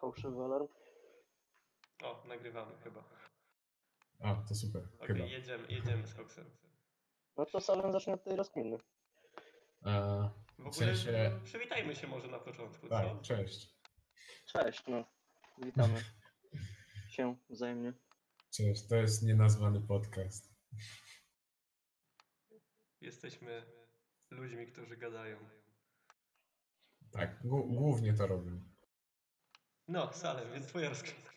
Fałszywy alarm. O, nagrywamy chyba. A, to super, Okej, chyba. jedziemy, jedziemy z koksem. No to Salem zacznie od tej rozkminy. E, W ogóle sensie- przywitajmy się może na początku, tak, co? cześć. Cześć, no. Witamy się wzajemnie. Cześć, to jest nienazwany podcast. Jesteśmy ludźmi, którzy gadają. Tak, głó- głównie to robię. No, Salem, więc twoja rozkmina.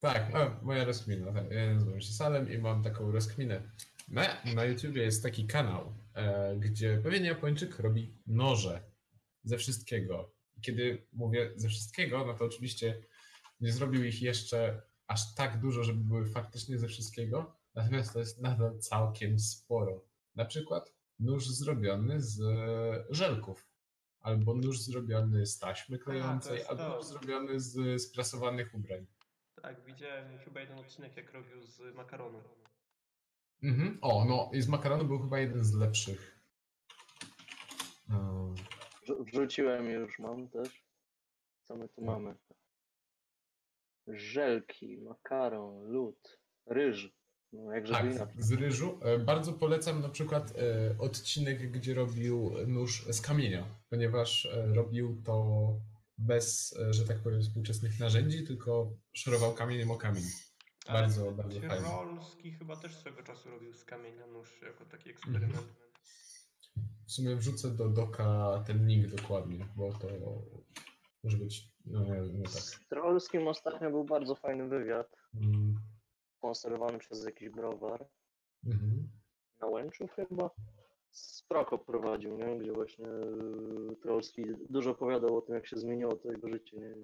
Tak, no, moja rozkmina. Tak. Ja nazywam się Salem i mam taką rozkminę. Na, na YouTubie jest taki kanał, e, gdzie pewien Japończyk robi noże ze wszystkiego. I kiedy mówię ze wszystkiego, no to oczywiście nie zrobił ich jeszcze aż tak dużo, żeby były faktycznie ze wszystkiego, natomiast to jest nadal całkiem sporo. Na przykład nóż zrobiony z e, żelków, albo nóż zrobiony z taśmy klejącej, jest albo to. nóż zrobiony z sprasowanych ubrań. Tak, widziałem chyba jeden odcinek, jak robił z makaronu. Mhm. O, no i z makaronu był chyba jeden z lepszych. Wrzuciłem już, mam też. Co my tu mamy? Żelki, makaron, lód, ryż. No jak Tak, z ryżu. E, Bardzo polecam na przykład e, odcinek, gdzie robił nóż z kamienia, ponieważ e, robił to bez, e, że tak powiem, współczesnych narzędzi, tylko szorował kamieniem o kamień. Ale Bardzo, bardzo fajnie. Tyrolski chyba też swego czasu robił z kamienia nóż jako taki eksperyment. W sumie wrzucę do doka ten link dokładnie, bo to może być, no, nie, no tak. Z Trolskim ostatnio był bardzo fajny wywiad, Mm, sponsorowany przez jakiś browar. mhm. Na Łęczu chyba. Z Prokop prowadził, nie? gdzie właśnie yy, Trolski dużo opowiadał o tym, jak się zmieniło to jego życie. Nie?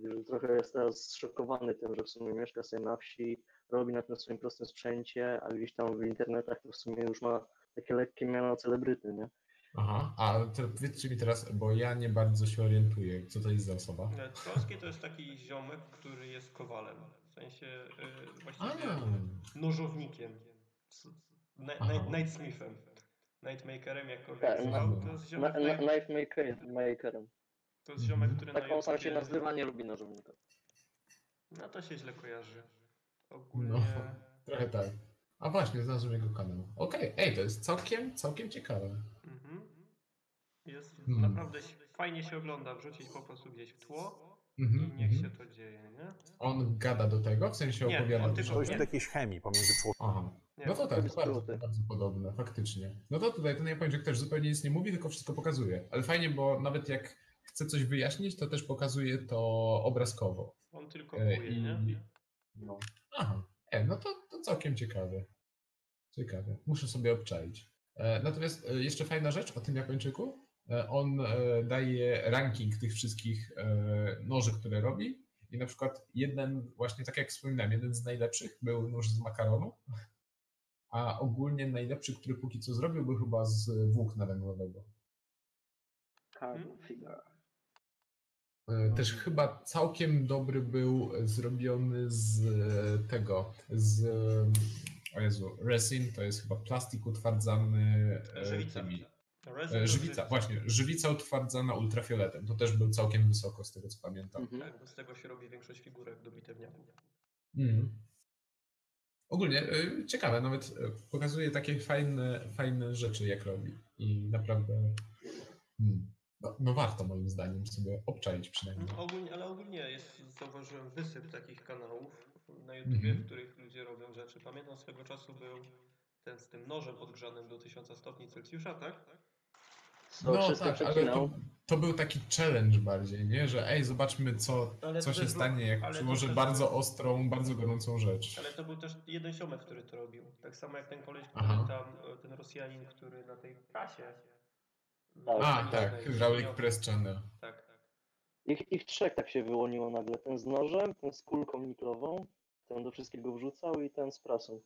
Że trochę jest teraz zszokowany tym, że w sumie mieszka sobie na wsi, robi na tym swoim prostym sprzęcie, a gdzieś tam w internetach to w sumie już ma takie lekkie miano celebryty, nie? Aha, a to powiedzcie mi teraz, bo ja nie bardzo się orientuję, co to jest za osoba. E, Trolski to jest taki ziomek, który jest kowalem. Sensie y, właściwie A, nożownikiem. Na- Nightsmithem. Nightmakerem, jakkolwiek Tak, zwał. To jest Na, ziomek, na, który, knife maker, makerem. to jest ziomek, który na Tak on sam się nazywa, nie lubi nożownika. No to się źle kojarzy. Ogólnie... No. trochę tak. A właśnie, znalazłem jego kanał. Okej, ej, to jest całkiem, całkiem ciekawe. Mhm. Jest Hmm. naprawdę fajnie się ogląda, wrzucić po prostu gdzieś w tło Mhm, niech się mhm. to dzieje, nie? On gada do tego, w sensie Nie, opowiada on dużo tylko- o Dojść tym? do jakiejś chemii pomiędzy człowiekiem. Aha. Nie, No to tak, robi bardzo, bardzo podobne, faktycznie. No to tutaj ten Japończyk też zupełnie nic nie mówi, tylko wszystko pokazuje. Ale fajnie, bo nawet jak chce coś wyjaśnić, to też pokazuje to obrazkowo. On tylko E, kuje, i- nie? No. Aha. E, no to, to całkiem ciekawe. Ciekawe. Muszę sobie obczaić. E, natomiast e, jeszcze fajna rzecz o tym Japończyku. E, on e, daje ranking tych wszystkich e, noży, które robi. I na przykład jeden, właśnie tak jak wspominałem, jeden z najlepszych był nóż z makaronu. A ogólnie najlepszy, który póki co zrobił, był chyba z włókna węglowego. Figure. E, Też chyba całkiem dobry był zrobiony z tego, z o Jezu, resin, to jest chyba plastik utwardzany Żywica. e, Żywica, właśnie, żywica utwardzana ultrafioletem, to też był całkiem wysoko z tego co pamiętam. Mhm. Tak, bo z tego się robi większość figurek do bitewniaków. Mhm. Ogólnie e, ciekawe, nawet e, pokazuje takie fajne, fajne rzeczy jak robi i naprawdę hmm, no, no warto moim zdaniem sobie obczaić przynajmniej. No, ogólnie, ale ogólnie jest, zauważyłem wysyp takich kanałów na YouTubie, Mhm. w których ludzie robią rzeczy. Pamiętam swego czasu był ten z tym nożem podgrzanym do 1000 stopni Celsjusza, tak? To No wszystko tak, ale to, to był taki challenge bardziej, nie? Że ej, zobaczmy co, Ale co się też stanie, jak przyłożę też bardzo ostrą, bardzo gorącą rzecz. Ale to był też jeden ziomek, który to robił. Tak samo jak ten koleś, który Aha. tam, e, ten Rosjanin, który na tej prasie. Tak. A, tak, Hydraulic Press Channel. Tak, tak. Ich, ich trzech tak się wyłoniło nagle. Ten z nożem, ten z kulką niklową, ten do wszystkiego wrzucał i ten z prasą.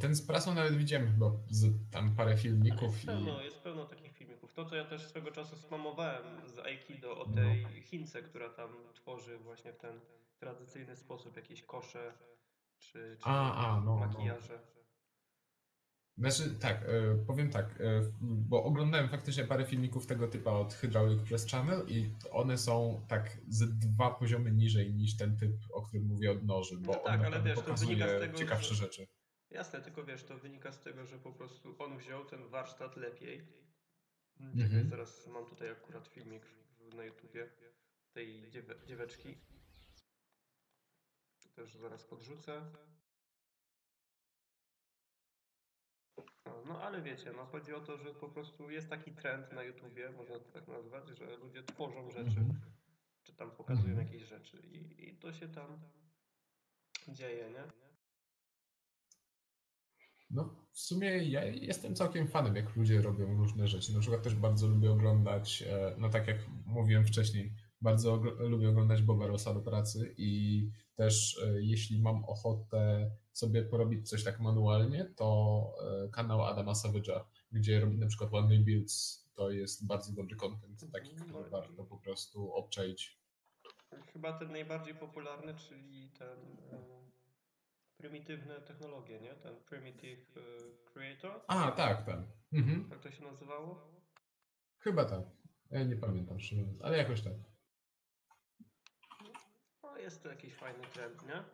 Ten z prasą nawet widziałem chyba z tam parę filmików jest i... pełno, jest pełno takich filmików. To, co ja też swego czasu spamowałem z Aikido o No. tej Chince, która tam tworzy właśnie w ten tradycyjny sposób jakieś kosze czy, czy A, a, no, no. makijaże. Znaczy, tak, e, powiem tak, e, bo oglądałem faktycznie parę filmików tego typa od Hydraulic Press Channel i one są tak ze dwa poziomy niżej niż ten typ, o którym mówię od noży, bo No tak, ale wiesz, to wynika z tego, ciekawsze że- rzeczy. Jasne, tylko wiesz, to wynika z tego, że po prostu on wziął ten warsztat lepiej. Mhm. Zaraz mam tutaj akurat filmik na YouTubie tej dziewe, dzieweczki. Też zaraz podrzucę. No, no ale wiecie, no chodzi o to, że po prostu jest taki trend na YouTubie, można to tak nazwać, że ludzie tworzą rzeczy, Mhm. czy tam pokazują Mhm. jakieś rzeczy i, i to się tam dzieje, nie? No, w sumie ja jestem całkiem fanem, jak ludzie robią różne rzeczy. Na przykład też bardzo lubię oglądać, e, no tak jak mówiłem wcześniej, bardzo ogl- lubię oglądać Boba Rossa do pracy i też e, jeśli mam ochotę sobie porobić coś tak manualnie, to e, kanał Adama Savage'a, gdzie robi na przykład ładny builds, to jest bardzo dobry content, taki, który warto po prostu obczaić. Chyba ten najbardziej popularny, czyli ten prymitywne technologie, nie? Ten Primitive e, Creator. A, tak, tak. Mhm. Jak to się nazywało? Chyba tak. Ja nie pamiętam szczerze mówiąc, ale jakoś tak. No jest to jakiś fajny trend, nie?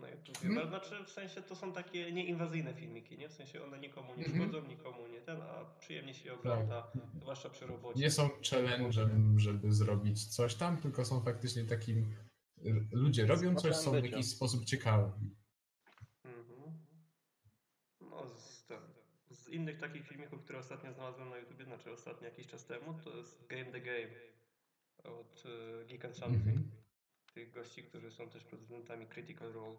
Na YouTubie. Mhm. Znaczy w sensie to są takie nieinwazyjne filmiki, nie? W sensie one nikomu nie Mhm. szkodzą, nikomu nie ten, a przyjemnie się je ogląda, zwłaszcza przy robocie. nie są challenge'em, żeby zrobić coś tam, tylko są faktycznie takim. Ludzie robią coś, są w jakiś sposób ciekawi. Mhm. No z, ten, z innych takich filmików, które ostatnio znalazłem na YouTubie, znaczy ostatnio jakiś czas temu, to jest Game the Game od e, Geek and Something. Mhm. Tych gości, którzy są też producentami Critical Role.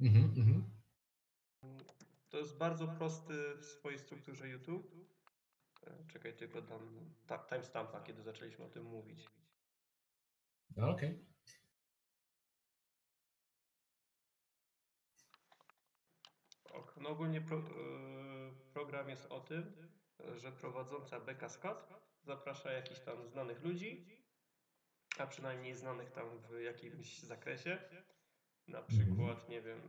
Mhm, mhm. To jest bardzo prosty w swojej strukturze YouTube. E, Czekaj, tylko dam ta, timestampa, kiedy zaczęliśmy o tym mówić. No, okej. Ok, No ogólnie pro, e, program jest o tym, że prowadząca Becca Scott zaprasza jakichś tam znanych ludzi, a przynajmniej znanych tam w jakimś zakresie. Na przykład, nie wiem,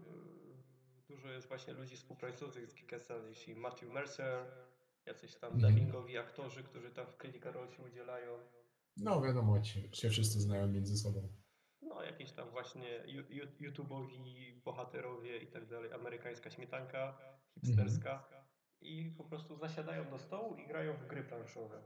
dużo jest właśnie ludzi współpracujących z Geekesem, jeśli Matthew Mercer, jacyś tam Mhm. dubbingowi aktorzy, którzy tam w Critical Role się udzielają. No wiadomo, ci się wszyscy znają między sobą. No, jakieś tam właśnie YouTube'owi bohaterowie i tak dalej, amerykańska śmietanka, hipsterska i po prostu zasiadają do stołu i grają w gry planszowe.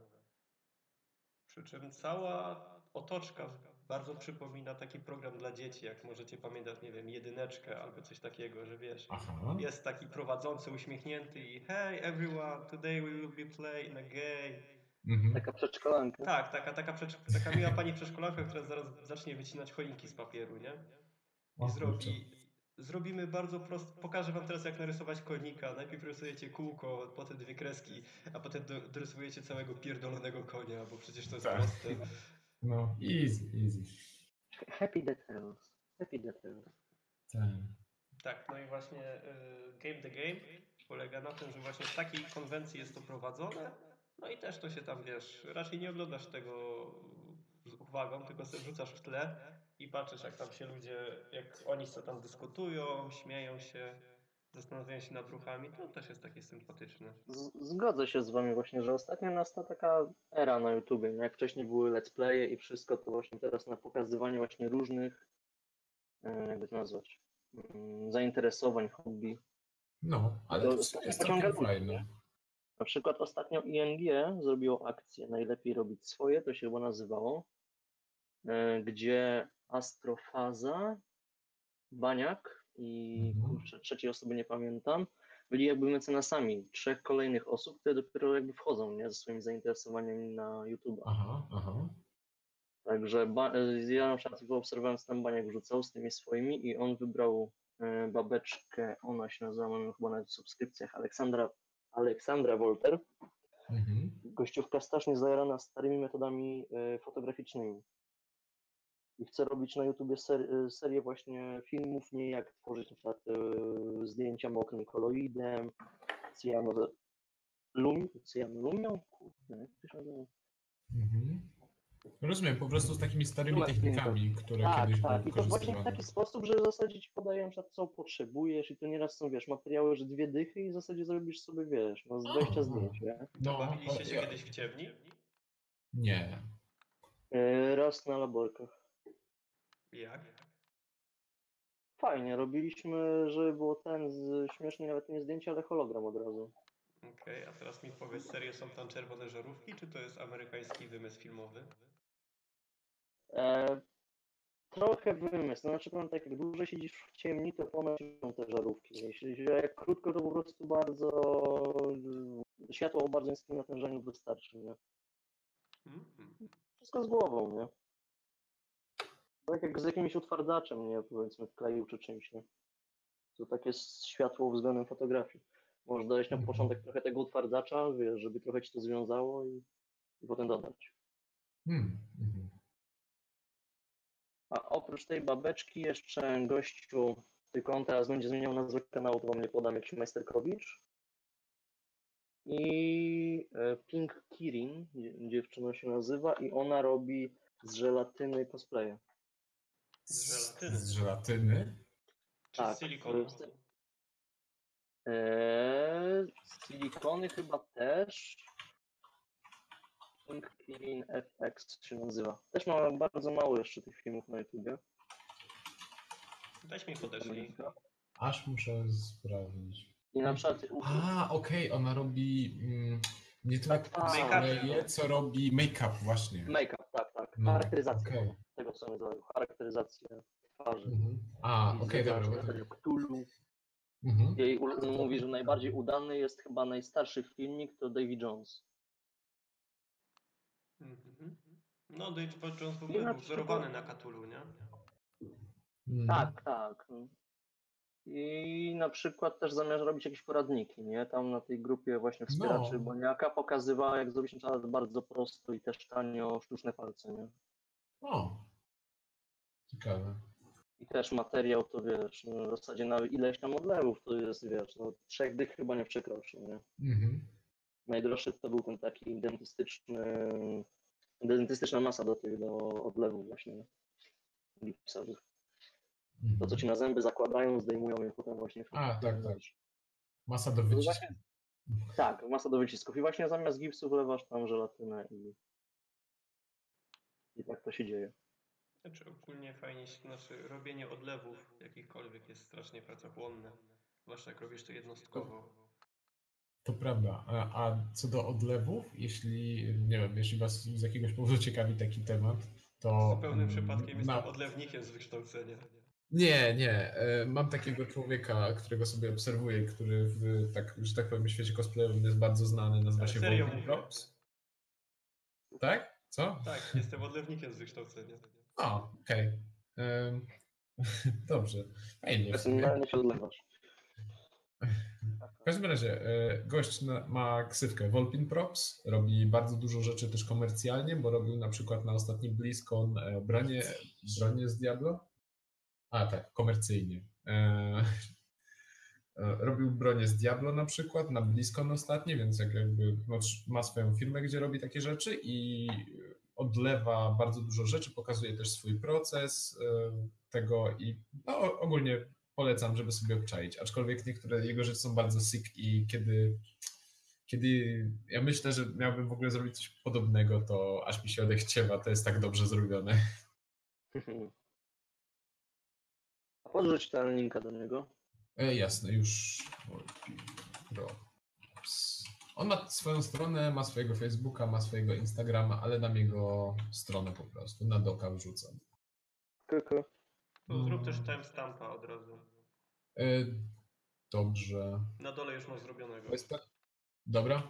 Przy czym cała otoczka bardzo przypomina taki program dla dzieci, jak możecie pamiętać, nie wiem, jedyneczkę albo coś takiego, że wiesz, Aha. jest taki prowadzący uśmiechnięty i hey everyone, today we will be playing a game. Mhm. Taka przedszkolanka. Tak, taka, taka, taka miła pani przedszkolanka, która zaraz zacznie wycinać choinki z papieru, nie? I zrobi, zrobimy bardzo prosto, pokażę wam teraz jak narysować konika. Najpierw rysujecie kółko, potem dwie kreski, a potem do, dorysujecie całego pierdolonego konia, bo przecież to jest Tak. proste. No, easy, easy. Happy details. Happy details. Tak. Tak, no i właśnie y, Game the Game polega na tym, że właśnie w takiej konwencji jest to prowadzone. No i też to się tam, wiesz, raczej nie oglądasz tego z uwagą, tylko sobie wrzucasz w tle i patrzysz jak tam się ludzie, jak oni co tam dyskutują, śmieją się, zastanawiają się nad ruchami. To też jest takie sympatyczne. Z- Zgodzę się z wami właśnie, że ostatnio nastała taka era na YouTubie. Jak wcześniej były let's playe i wszystko, to właśnie teraz na pokazywanie właśnie różnych, e, jakby to nazwać, mm, zainteresowań, hobby. No, ale To to jest fajne. nie? Na przykład ostatnio ING zrobiło akcję Najlepiej robić swoje, to się chyba nazywało, e, gdzie Astrofaza, Baniak i Mhm. kurczę, trzeciej osoby nie pamiętam, byli jakby mecenasami trzech kolejnych osób, które dopiero jakby wchodzą nie, ze swoimi zainteresowaniami na YouTube. Aha, aha. Także e, ja na przykład wyobserwowałem, co tam Baniak wrzucał z tymi swoimi i on wybrał e, babeczkę, ona się nazywa, mamy chyba na subskrypcjach, Aleksandra, Aleksandra Wolter. Mhm. gościówka strasznie zajarana starymi metodami e, fotograficznymi. I chce robić na YouTubie ser, e, serię właśnie filmów, nie jak tworzyć na przykład e, zdjęcia mokrym koloidem, cyjano, lum, cyjanumią, kurde, jak to się nazywa? Mhm. Rozumiem, po prostu z takimi starymi Właśnie, technikami, które Tak, kiedyś tak. były I to właśnie w taki sposób, że w zasadzie ci podaję na przykład co potrzebujesz i to nieraz są, wiesz, materiały, że dwie dychy i w zasadzie zrobisz sobie, wiesz, no z 20 Aha. zdjęć, nie? No, Bawiliście się ja- kiedyś w ciemni? Nie. Yy, Raz na laborkach. Jak? Fajnie, robiliśmy, żeby było ten, z, śmiesznie nawet nie zdjęcie, ale hologram od razu. Okej, a teraz mi powiedz, serio są tam czerwone żarówki, czy to jest amerykański wymysł filmowy? E, trochę wymysł, znaczy powiem tak, jak dłużej siedzisz w ciemni, to ponosią te żarówki. Jeśli jak krótko, to po prostu bardzo y, światło o bardzo niskim natężeniu wystarczy, nie? Mhm. Wszystko z głową, nie? Tak jak z jakimś utwardzaczem, nie? Powiedzmy wkleił czy czymś, nie? To takie jest światło względem fotografii. Możesz dodać na Mhm. początek trochę tego utwardzacza, wiesz, żeby trochę ci to związało i, i potem dodać. Hmm. mhm. A oprócz tej babeczki jeszcze gościu, tylko on teraz będzie zmieniał nazwę kanału, to wam nie podam, jakiś Majsterkowicz. I e, Pink Kirin, dzie- dziewczyna się nazywa, i ona robi z żelatyny cosplaye. Z żelatyny. Z żelatyny? Czy Tak, z silikonu? Eee, silikony chyba też. Kirin FX się nazywa. Też ma bardzo mało jeszcze tych filmów na YouTubie. Weź mi podeszli. Aż muszę sprawdzić. I na przykład A, okej, ona robi mm, nie Tak, tak. cosplaye, co robi make-up właśnie. Make-up, tak, tak. No, Charakteryzacja okej. Tego, co nazywają. Charakteryzacja twarzy. Mhm. A, okej, dobra. to- tego Cthulhu. Mhm. Jej mówi, że najbardziej udany jest chyba najstarszy filmik, to Davy Jones. Mhm. No, David Jones był wzorowany przykład- na Katulu, nie? Mhm. Tak, tak. I na przykład też zamierza robić jakieś poradniki, nie? Tam na tej grupie właśnie wspieraczy No. Boniaka pokazywała, jak zrobić na bardzo prosto i też tanio sztuczne palce, nie? O, ciekawe. I też materiał to wiesz, no, w zasadzie na ileś tam odlewów to jest, wiesz, no trzech dych chyba nie przekroczy, nie? Mhm. Najdroższy to był ten taki dentystyczny, dentystyczna masa do tych, do odlewów właśnie gipsowych. To, Mhm. co ci na zęby zakładają, zdejmują je potem właśnie. A, tak, tak. Masa do To wycisku. właśnie- Tak, masa do wycisków. I właśnie zamiast gipsu wlewasz tam żelatynę i, i tak to się dzieje. Znaczy ogólnie fajnie, znaczy robienie odlewów jakichkolwiek jest strasznie pracochłonne. Zwłaszcza jak robisz to jednostkowo. To prawda. A, a co do odlewów, jeśli, nie wiem, jeśli was z jakiegoś powodu ciekawi taki temat, to... Zupełnym mm, przypadkiem na- jestem odlewnikiem z wykształcenia. Nie, nie. e, Mam takiego człowieka, którego sobie obserwuję, który w, tak, że tak powiem, świecie cosplayowym jest bardzo znany, nazywa się mówię? Props. Tak? Co? Tak, jestem odlewnikiem z wykształcenia. O, okej. Em, Dobrze. Fajnie. Personalnie się odlewasz. W każdym razie, e, gość ma ksywkę Volpin Props, robi bardzo dużo rzeczy też komercjalnie, bo robił na przykład na ostatnim BlizzCon e, bronię, bronię z Diablo. A tak, komercyjnie. E, robił bronię z Diablo na przykład na BlizzCon ostatni, więc jak jakby no, ma swoją firmę, gdzie robi takie rzeczy i odlewa bardzo dużo rzeczy, pokazuje też swój proces e, tego i no, ogólnie polecam, żeby sobie obczaić. Aczkolwiek niektóre jego rzeczy są bardzo sick i kiedy, kiedy ja myślę, że miałbym w ogóle zrobić coś podobnego, to aż mi się odechciewa, to jest tak dobrze zrobione. A podrzuć ten linka do niego. E, jasne, już. Pro. On ma swoją stronę, ma swojego Facebooka, ma swojego Instagrama, ale dam jego stronę po prostu, na doka wrzucam. Kuku. To zrób też timestampa od razu. E, dobrze. Na dole już masz zrobionego. OSP? Dobra.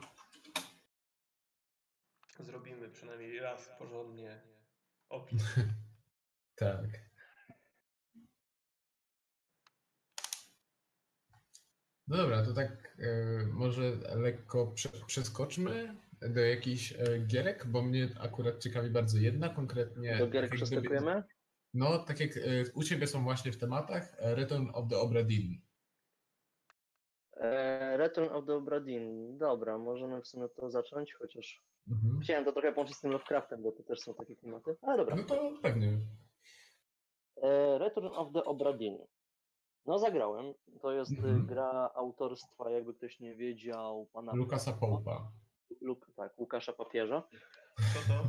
Zrobimy przynajmniej raz porządnie opis. Tak. No dobra, to tak e, może lekko prze, przeskoczmy do jakichś e, gierek, bo mnie akurat ciekawi bardzo jedna konkretnie. Do gierek tak gdyby- przeskakujemy? No, tak jak e, u Ciebie są właśnie w tematach Return of the Obra Dinn. Return of the Obra Dinn. Dobra, możemy w sumie to zacząć, chociaż Mhm. Chciałem to trochę połączyć z tym Lovecraftem, bo to też są takie klimaty, ale dobra. No to pewnie. Return of the Obra Dinn. No zagrałem. To jest e, Mhm. gra autorstwa, jakby ktoś nie wiedział, pana Lukasa Połpa. Luk, tak, Łukasza Papieża. Co to?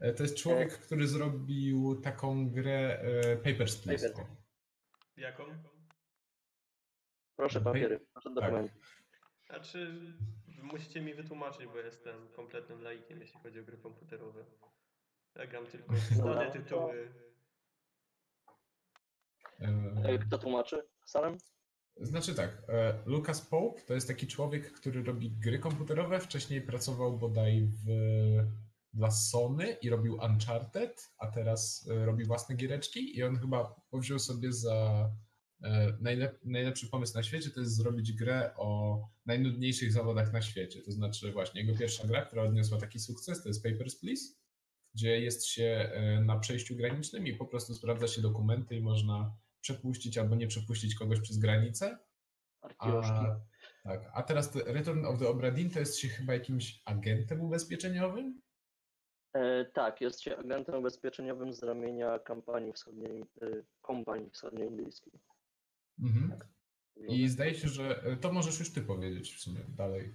E, To jest człowiek, który zrobił taką grę e, Papers, Please. Papers. Jaką? Proszę papiery, proszę dokumenty. Znaczy, musicie mi wytłumaczyć, bo jestem kompletnym laikiem, jeśli chodzi o gry komputerowe. Ja gram tylko znane to- tytuły. E, E, Kto tłumaczy? Salem? Znaczy tak, e, Lucas Pope to jest taki człowiek, który robi gry komputerowe. Wcześniej pracował bodaj w, dla Sony i robił Uncharted, a teraz robi własne giereczki i on chyba powziął sobie za najlep, najlepszy pomysł na świecie, to jest zrobić grę o najnudniejszych zawodach na świecie. To znaczy właśnie jego pierwsza gra, która odniosła taki sukces, to jest Papers, Please, gdzie jest się na przejściu granicznym i po prostu sprawdza się dokumenty i można przepuścić albo nie przepuścić kogoś przez granicę. A, tak, a teraz te Return of the Obra Dinn to jest się chyba jakimś agentem ubezpieczeniowym? E, tak, jest się agentem ubezpieczeniowym z ramienia kampanii wschodniej, e, kompanii wschodnioindyjskiej. Mhm. I zdaje się, że e, to możesz już ty powiedzieć w sumie dalej.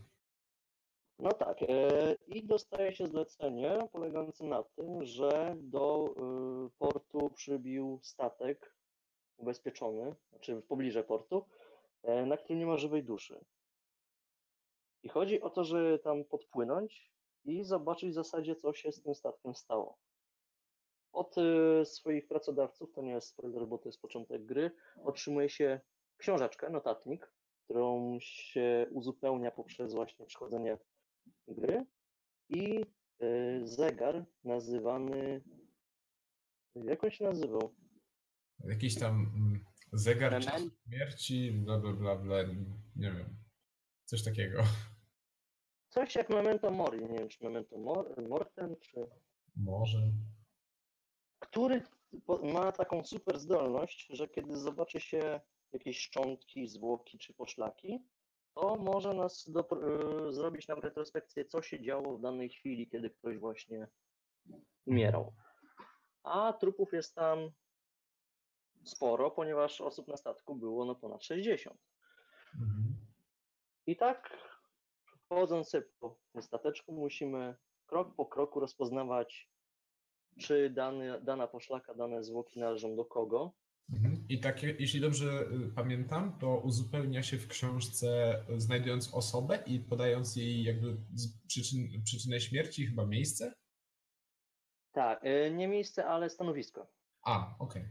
No tak, e, i dostaje się zlecenie polegające na tym, że do e, portu przybił statek ubezpieczony, znaczy w pobliże portu, e, na którym nie ma żywej duszy. I chodzi o to, żeby tam podpłynąć i zobaczyć w zasadzie, co się z tym statkiem stało. Od e, swoich pracodawców, to nie jest spoiler, bo to jest początek gry, otrzymuje się książeczkę, notatnik, którą się uzupełnia poprzez właśnie przechodzenie gry i y, zegar nazywany. Jak on się nazywał? Jakiś tam mm, zegar czasu śmierci, bla bla bla bla, nie wiem. Coś takiego. Coś jak Memento Mori. Nie wiem, czy Memento Mor Mortem, czy. Może. Który ma taką super zdolność, że kiedy zobaczy się jakieś szczątki, zwłoki czy poszlaki, to może nas dopr- y, zrobić nam retrospekcję, co się działo w danej chwili, kiedy ktoś właśnie umierał. A trupów jest tam sporo, ponieważ osób na statku było no ponad 60. Mhm. I tak, chodząc sobie po stateczku, musimy krok po kroku rozpoznawać, czy dany, dana poszlaka, dane zwłoki należą do kogo. Mhm. I takie, jeśli dobrze y, pamiętam, to uzupełnia się w książce y, znajdując osobę i podając jej jakby przyczyn, przyczynę śmierci, chyba miejsce? Tak, y, nie miejsce, ale stanowisko. A, okej.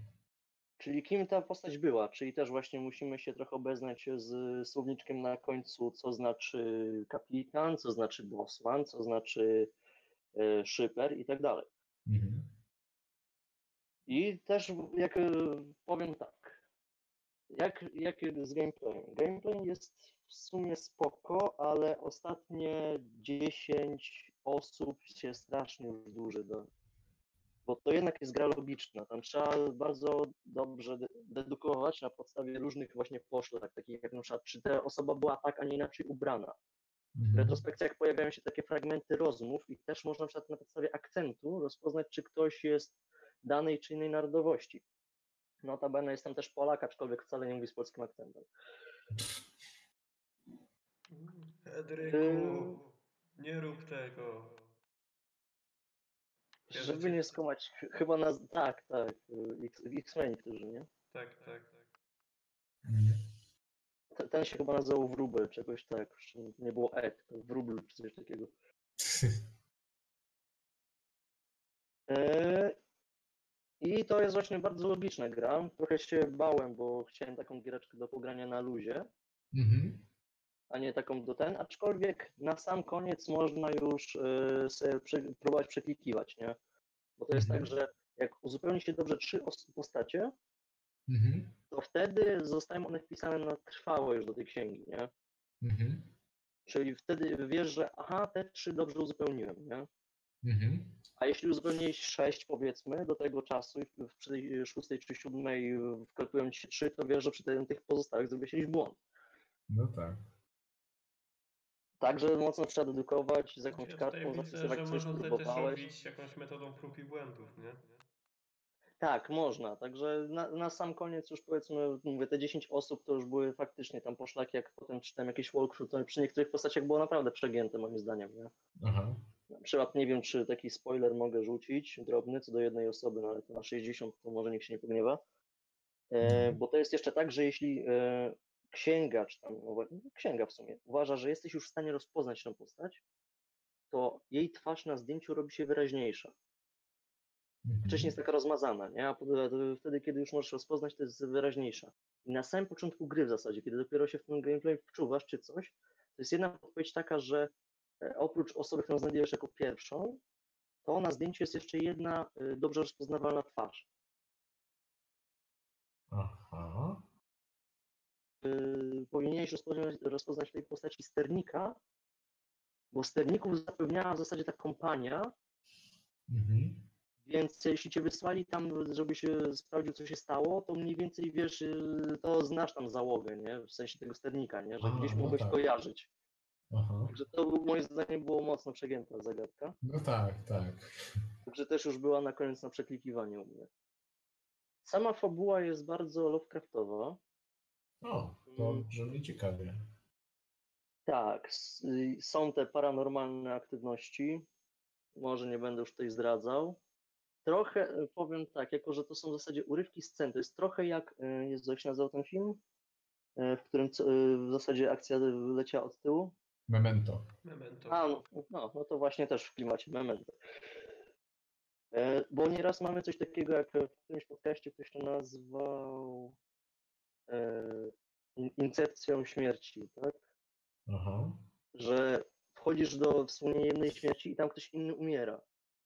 Czyli kim ta postać była, czyli też właśnie musimy się trochę obeznać z słowniczkiem na końcu, co znaczy kapitan, co znaczy bosman, co znaczy y, szyper i tak dalej. Mhm. I też jak e, powiem tak, jak, jak z gameplayem. Gameplay jest w sumie spoko, ale ostatnie 10 osób się strasznie już dłuży do. Bo to jednak jest gra logiczna. Tam trzeba bardzo dobrze de- dedukować na podstawie różnych właśnie poszlak, takich jak na przykład, czy ta osoba była tak, a nie inaczej ubrana. W Mhm. retrospekcjach pojawiają się takie fragmenty rozmów i też można na przykład na podstawie akcentu rozpoznać, czy ktoś jest danej czy innej narodowości. Notabene jestem też Polak, aczkolwiek wcale nie mówi z polskim akcentem. Edryku, Yy. nie rób tego. Żeby nie skomać, ch- chyba nas, tak, tak, y, X- X-Meni, którzy, nie? Tak, tak, tak. Mhm. Te- Ten się chyba nazywał Wróbel, czegoś tak, nie było Ed, to Wróbel czy coś takiego. Eee, I to jest właśnie bardzo logiczna gra. Trochę się bałem, bo chciałem taką giereczkę do pogrania na luzie, Mhm. A nie taką do ten, aczkolwiek na sam koniec można już e, sobie prze, próbować przeklikiwać, nie? Bo to jest Mhm. tak, że jak uzupełni się dobrze trzy os- postacie, Mhm. to wtedy zostają one wpisane na trwałe już do tej księgi, nie? Mhm. Czyli wtedy wiesz, że aha, te trzy dobrze uzupełniłem, nie? Mhm. A jeśli uzupełniłeś sześć, powiedzmy, do tego czasu i w- przy tej szóstej czy siódmej y, wklepują ci się trzy, to wiesz, że przy tym- tych pozostałych zrobiłeś błąd. No tak. Także mocno trzeba dedukować z jakąś Ja kartką, widzę, zapisywać że coś, można tutaj też próbowałeś. robić jakąś metodą prób i błędów, nie? Tak, można. Także na, na sam koniec już powiedzmy, mówię, te 10 osób to już były faktycznie tam poszlaki, jak potem czytałem jakieś walkthrough, to przy niektórych postaciach było naprawdę przegięte moim zdaniem, nie? Aha. Na przykład nie wiem, czy taki spoiler mogę rzucić, drobny, co do jednej osoby, no ale to na 60 to może nikt się nie pogniewa. E, Mhm. bo to jest jeszcze tak, że jeśli e, księga, czy tam księga w sumie, uważa, że jesteś już w stanie rozpoznać tę postać, to jej twarz na zdjęciu robi się wyraźniejsza. Mhm. Wcześniej jest taka rozmazana, nie? a to wtedy, kiedy już możesz rozpoznać, to jest wyraźniejsza. I na samym początku gry w zasadzie, kiedy dopiero się w tym gameplay wczuwasz czy coś, to jest jedna podpowiedź taka, że e, oprócz osoby, którą znajdujesz jako pierwszą, to na zdjęciu jest jeszcze jedna e, dobrze rozpoznawalna twarz. Aha. Y, Powinieneś rozpoznać, rozpoznać w tej postaci sternika, bo sterników zapewniała w zasadzie ta kompania, Mhm. Więc jeśli cię wysłali tam, żebyś e, sprawdził, co się stało, to mniej więcej wiesz, e, to znasz tam załogę, nie? W sensie tego sternika, nie? Że gdzieś no mógłbyś tak. kojarzyć. Aha. Także to moim zdaniem było mocno przegięta zagadka. No tak, tak. Także też już była na koniec na przeklikiwanie u mnie. Sama fabuła jest bardzo Lovecraftowa. O, to Mm. brzmi ciekawie. Tak, są te paranormalne aktywności. Może nie będę już tutaj zdradzał. Trochę e, powiem tak, jako że to są w zasadzie urywki scen, to jest trochę jak, e, jak się nazywał ten film, E, w którym w zasadzie akcja leciała od tyłu. Memento. Memento. A, no, no, no to właśnie też w klimacie Memento. Bo nieraz mamy coś takiego, jak w którymś podcaście ktoś to nazwał incepcją śmierci, tak? Aha. Że wchodzisz do wspomnienia jednej śmierci i tam ktoś inny umiera.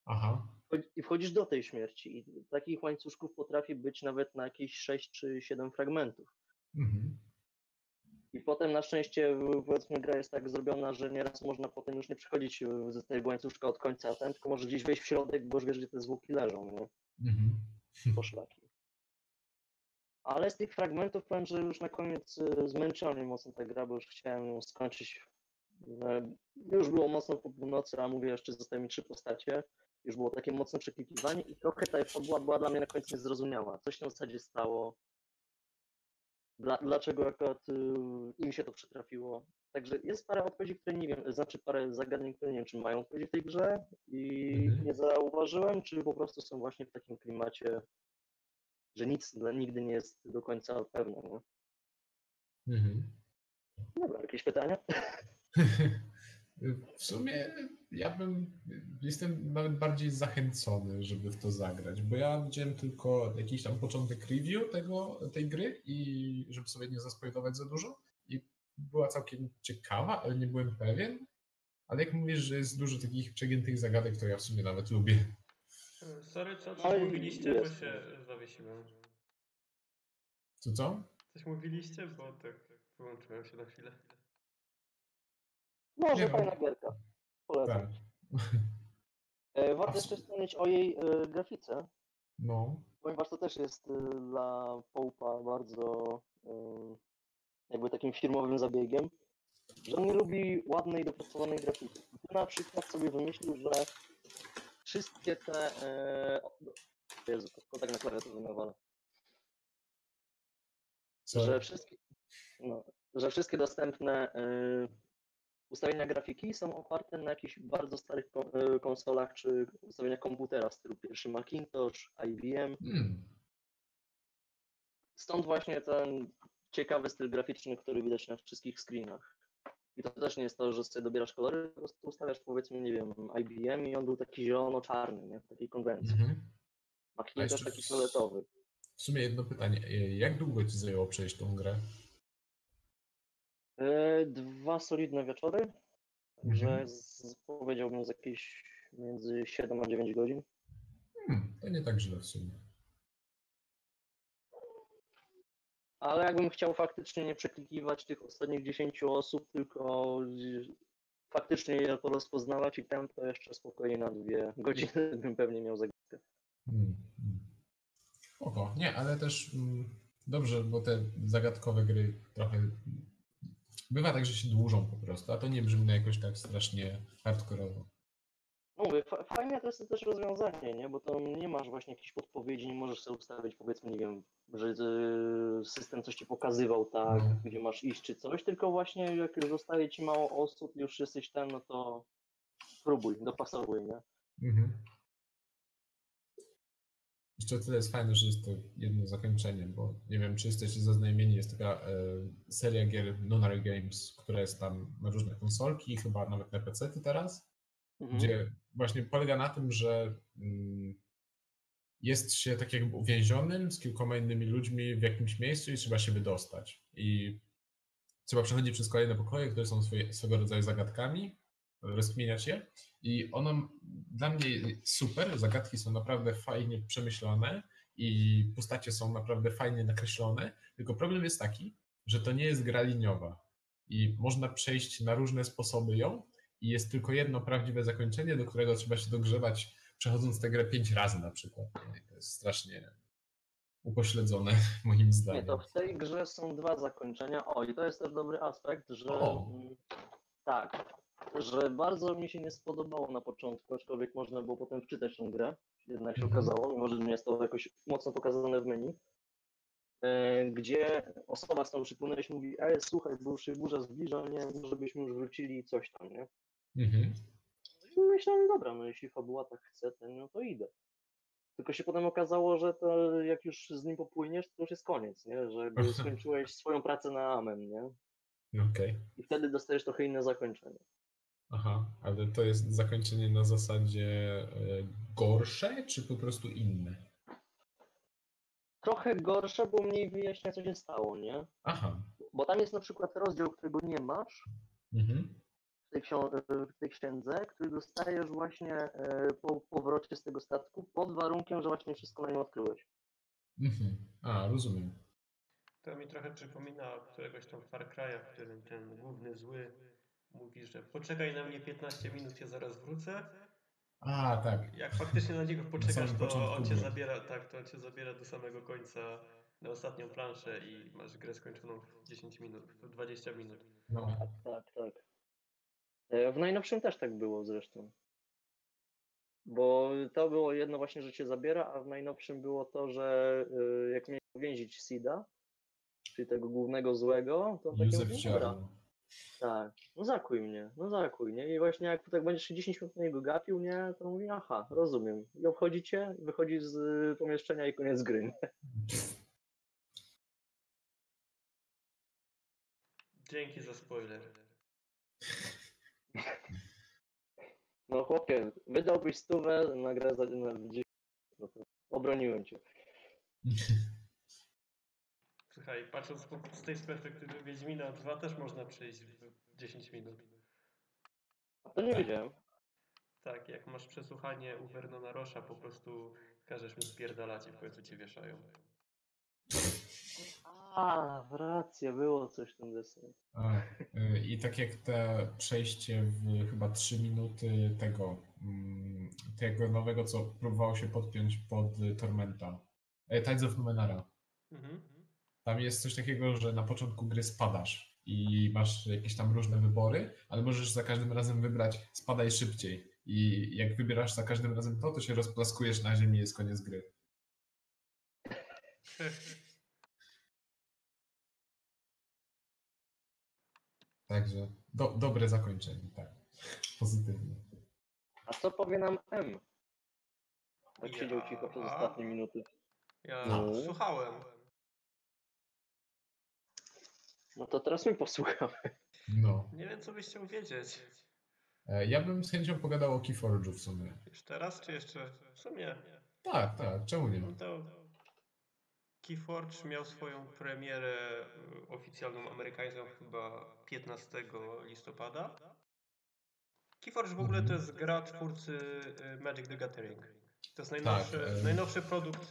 Aha. I wchodzisz do tej śmierci. I takich łańcuszków potrafi być nawet na jakieś 6 czy 7 fragmentów. Mhm. I potem na szczęście w- powiedzmy gra jest tak zrobiona, że nieraz można potem już nie przechodzić e, ze tego łańcuszka od końca, a ten, tylko może gdzieś wejść w środek, bo już wiesz, gdzie te zwłoki leżą, nie? Mhm. Poszlaki. Ale z tych fragmentów powiem, że już na koniec e, zmęczyła mnie mocno ta gra, bo już chciałem ją skończyć. E, Już było mocno po północy, a mówię, jeszcze zostały mi trzy postacie. Już było takie mocne przeklikiwanie i trochę ta fabuła była dla mnie na końcu niezrozumiała. Co się w zasadzie stało? Dla, dlaczego akurat y, im się to przytrafiło? Także jest parę odpowiedzi, które nie wiem, znaczy parę zagadnień, które nie wiem, czy mają odpowiedzi w tej grze i Mhm. nie zauważyłem, czy po prostu są właśnie w takim klimacie, że nic dla- nigdy nie jest do końca pewne. Nie? Mhm. Dobra, jakieś pytania? W sumie ja bym, jestem nawet bardziej zachęcony, żeby w to zagrać, bo ja widziałem tylko jakiś tam początek review tego, tej gry i żeby sobie nie zaspoilować za dużo i była całkiem ciekawa, ale nie byłem pewien, ale jak mówisz, że jest dużo takich przegiętych zagadek, to ja w sumie nawet lubię. Sorry, co mówiliście, bo się zawiesiłem. Co co? Coś mówiliście, bo tak wyłączyłem się na chwilę. Może Nie no. fajna gierka. Polecam. Tak. E, warto jeszcze wspomnieć o jej e, grafice, No. ponieważ to też jest e, dla Połpa bardzo jakby takim firmowym zabiegiem, że on nie lubi ładnej, dopracowanej grafiki. Ty na przykład sobie wymyślił, że wszystkie te... Jezu, to tak na klawiaturze nawala. Co? Że wszystkie, no, że wszystkie dostępne e, ustawienia grafiki są oparte na jakichś bardzo starych e, konsolach czy ustawieniach komputera w stylu pierwszy Macintosh, IBM. Hmm. Stąd właśnie ten ciekawy styl graficzny, który widać na wszystkich screenach. I to też nie jest to, że sobie dobierasz kolory, po prostu ustawiasz powiedzmy, nie wiem, IBM i on był taki zielono-czarny, nie? W takiej konwencji. Mhm. Macintosh jeszcze taki fioletowy. W sumie jedno pytanie. E, Jak długo ci zajęło przejść tą grę? E, Dwa solidne wieczory, także Mhm. powiedziałbym z jakieś między 7 a 9 godzin. Hmm, to nie tak źle w sumie. Ale jakbym chciał faktycznie nie przeklikiwać tych ostatnich 10 osób, tylko faktycznie je porozpoznawać i tam to jeszcze spokojnie na dwie godziny bym pewnie miał zagadkę. Hmm. hmm. Oko, nie, ale też mm, dobrze, bo te zagadkowe gry trochę bywa tak, że się dłużą po prostu, a to nie brzmi na jakoś tak strasznie hardkorowo. No mówię, fa- fajne to jest też rozwiązanie, nie? Bo to nie masz właśnie jakichś podpowiedzi, nie możesz sobie ustawić, powiedzmy, nie wiem, że y, system coś ci pokazywał, tak, No. gdzie masz iść czy coś, tylko właśnie jak już zostaje ci mało osób, już jesteś ten, no to próbuj, dopasowuj, nie? Mhm. Jeszcze tyle jest fajne, że jest to jedno zakończenie, bo nie wiem, czy jesteście zaznajomieni, jest taka e, seria gier Nunary Games, która jest tam na różne konsolki, chyba nawet na PC teraz, Mhm. gdzie właśnie polega na tym, że mm, jest się tak jakby uwięzionym z kilkoma innymi ludźmi w jakimś miejscu i trzeba się wydostać. I trzeba przechodzić przez kolejne pokoje, które są swoje, swego rodzaju zagadkami, rozkminiać je. I ono dla mnie super, zagadki są naprawdę fajnie przemyślane i postacie są naprawdę fajnie nakreślone, tylko problem jest taki, że to nie jest gra liniowa i można przejść na różne sposoby ją i jest tylko jedno prawdziwe zakończenie, do którego trzeba się dogrzewać przechodząc tę grę pięć razy na przykład. I to jest strasznie upośledzone moim Nie, zdaniem. to w tej grze są dwa zakończenia. O, i to jest też dobry aspekt, że O. tak, że bardzo mi się nie spodobało na początku, aczkolwiek można było potem wczytać tę grę. Jednak się Mhm. okazało, mimo że nie jest to jakoś mocno pokazane w menu. e, Gdzie osoba, z którą przypłynęłeś, mówi: Ej, słuchaj, bo już się burza zbliża, nie, żebyśmy już wrócili i coś tam, nie? Mhm. I myślałem, dobra, no jeśli fabuła tak chce, ten, no to idę. Tylko się potem okazało, że to jak już z nim popłyniesz, to już jest koniec, nie? Że skończyłeś swoją pracę na amen, nie? Okej. I wtedy dostajesz trochę inne zakończenie. Aha, ale to jest zakończenie na zasadzie e, gorsze, czy po prostu inne? Trochę gorsze, bo mniej wyjaśnia, co się stało, nie? Aha. Bo tam jest na przykład rozdział, którego nie masz Mhm. w tej, w tej księdze, który dostajesz właśnie e, po powrocie z tego statku, pod warunkiem, że właśnie wszystko na nim odkryłeś. Mhm. A, rozumiem. To mi trochę przypomina któregoś tam Far Cry'a, w którym ten główny zły mówi, że poczekaj na mnie 15 minut, ja zaraz wrócę. A, tak. Jak faktycznie na niego poczekasz, to on cię zabiera, tak, to on cię zabiera do samego końca na ostatnią planszę i masz grę skończoną w 10 minut, w 20 minut. No. Tak, tak. E, W najnowszym też tak było zresztą. Bo to było jedno właśnie, że cię zabiera, a w najnowszym było to, że y, jak miałeś uwięzić Sida, czyli tego głównego złego, to on takie Józef. Tak, no zakuj mnie, no zakuj, nie? I właśnie jak tak będziesz się 10 minut na niego gapił, nie? To mówi, aha, rozumiem. I obchodzi cię, wychodzi z y, pomieszczenia i koniec gry, nie? Dzięki za spoiler. No chłopie, wydałbyś stówę na grę za na 10 to obroniłem cię. Słuchaj, patrząc z tej perspektywy Wiedźmina 2 też można przejść w 10 minut. A to nie wiedziałem. Tak, jak masz przesłuchanie u Vernona Rosza, po prostu każesz mu spierdalać i w końcu cię wieszają. A, w rację, było coś w tym deseń. A, y, I tak jak te przejście w chyba 3 minuty tego, mm, tego nowego, co próbowało się podpiąć pod Tormenta. E, Tides of Numenara. Mhm. Tam jest coś takiego, że na początku gry spadasz i masz jakieś tam różne wybory, ale możesz za każdym razem wybrać spadaj szybciej. I jak wybierasz za każdym razem to, to się rozplaskujesz na ziemi i jest koniec gry. Także do, dobre zakończenie, tak. Pozytywnie. A co powie nam M? Jak Ja- siedział cicho przez ostatnie minuty. Ja No. słuchałem. No to teraz my posłuchamy. No. Nie wiem, co byś chciał wiedzieć. E, Ja bym z chęcią pogadał o Keyforge'u w sumie. Już teraz, czy jeszcze? W sumie. Tak, tak, czemu nie? No to Keyforge miał swoją premierę y, oficjalną amerykańską chyba 15 listopada. Keyforge w ogóle to jest gra twórcy y, Magic the Gathering. To jest najnowszy, Tak, najnowszy produkt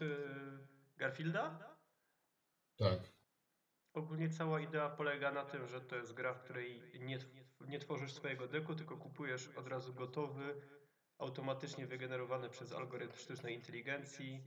Garfielda. Tak. Ogólnie cała idea polega na tym, że to jest gra, w której nie, nie tworzysz swojego deku, tylko kupujesz od razu gotowy, automatycznie wygenerowany przez algorytm sztucznej inteligencji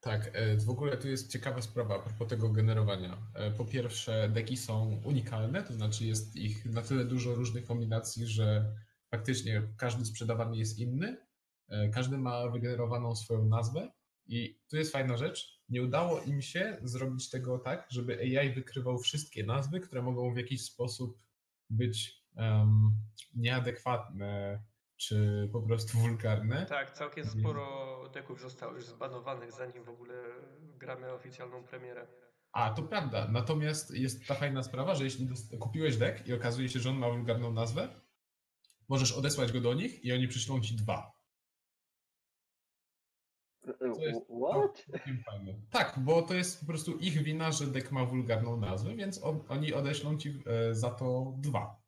Tak, e, w ogóle tu jest ciekawa sprawa a propos tego generowania. E, Po pierwsze, deki są unikalne, to znaczy jest ich na tyle dużo różnych kombinacji, że faktycznie każdy sprzedawany jest inny. E, Każdy ma wygenerowaną swoją nazwę i tu jest fajna rzecz. Nie udało im się zrobić tego tak, żeby AI wykrywał wszystkie nazwy, które mogą w jakiś sposób być em, nieadekwatne czy po prostu wulgarne. Tak, całkiem sporo deków zostało już zbanowanych, zanim w ogóle gramy oficjalną premierę. A, to prawda. Natomiast jest ta fajna sprawa, że jeśli kupiłeś deck i okazuje się, że on ma wulgarną nazwę, możesz odesłać go do nich i oni przyślą ci dwa. Jest- What? Tak, bo to jest po prostu ich wina, że deck ma wulgarną nazwę, więc on, oni odeślą ci e, za to dwa.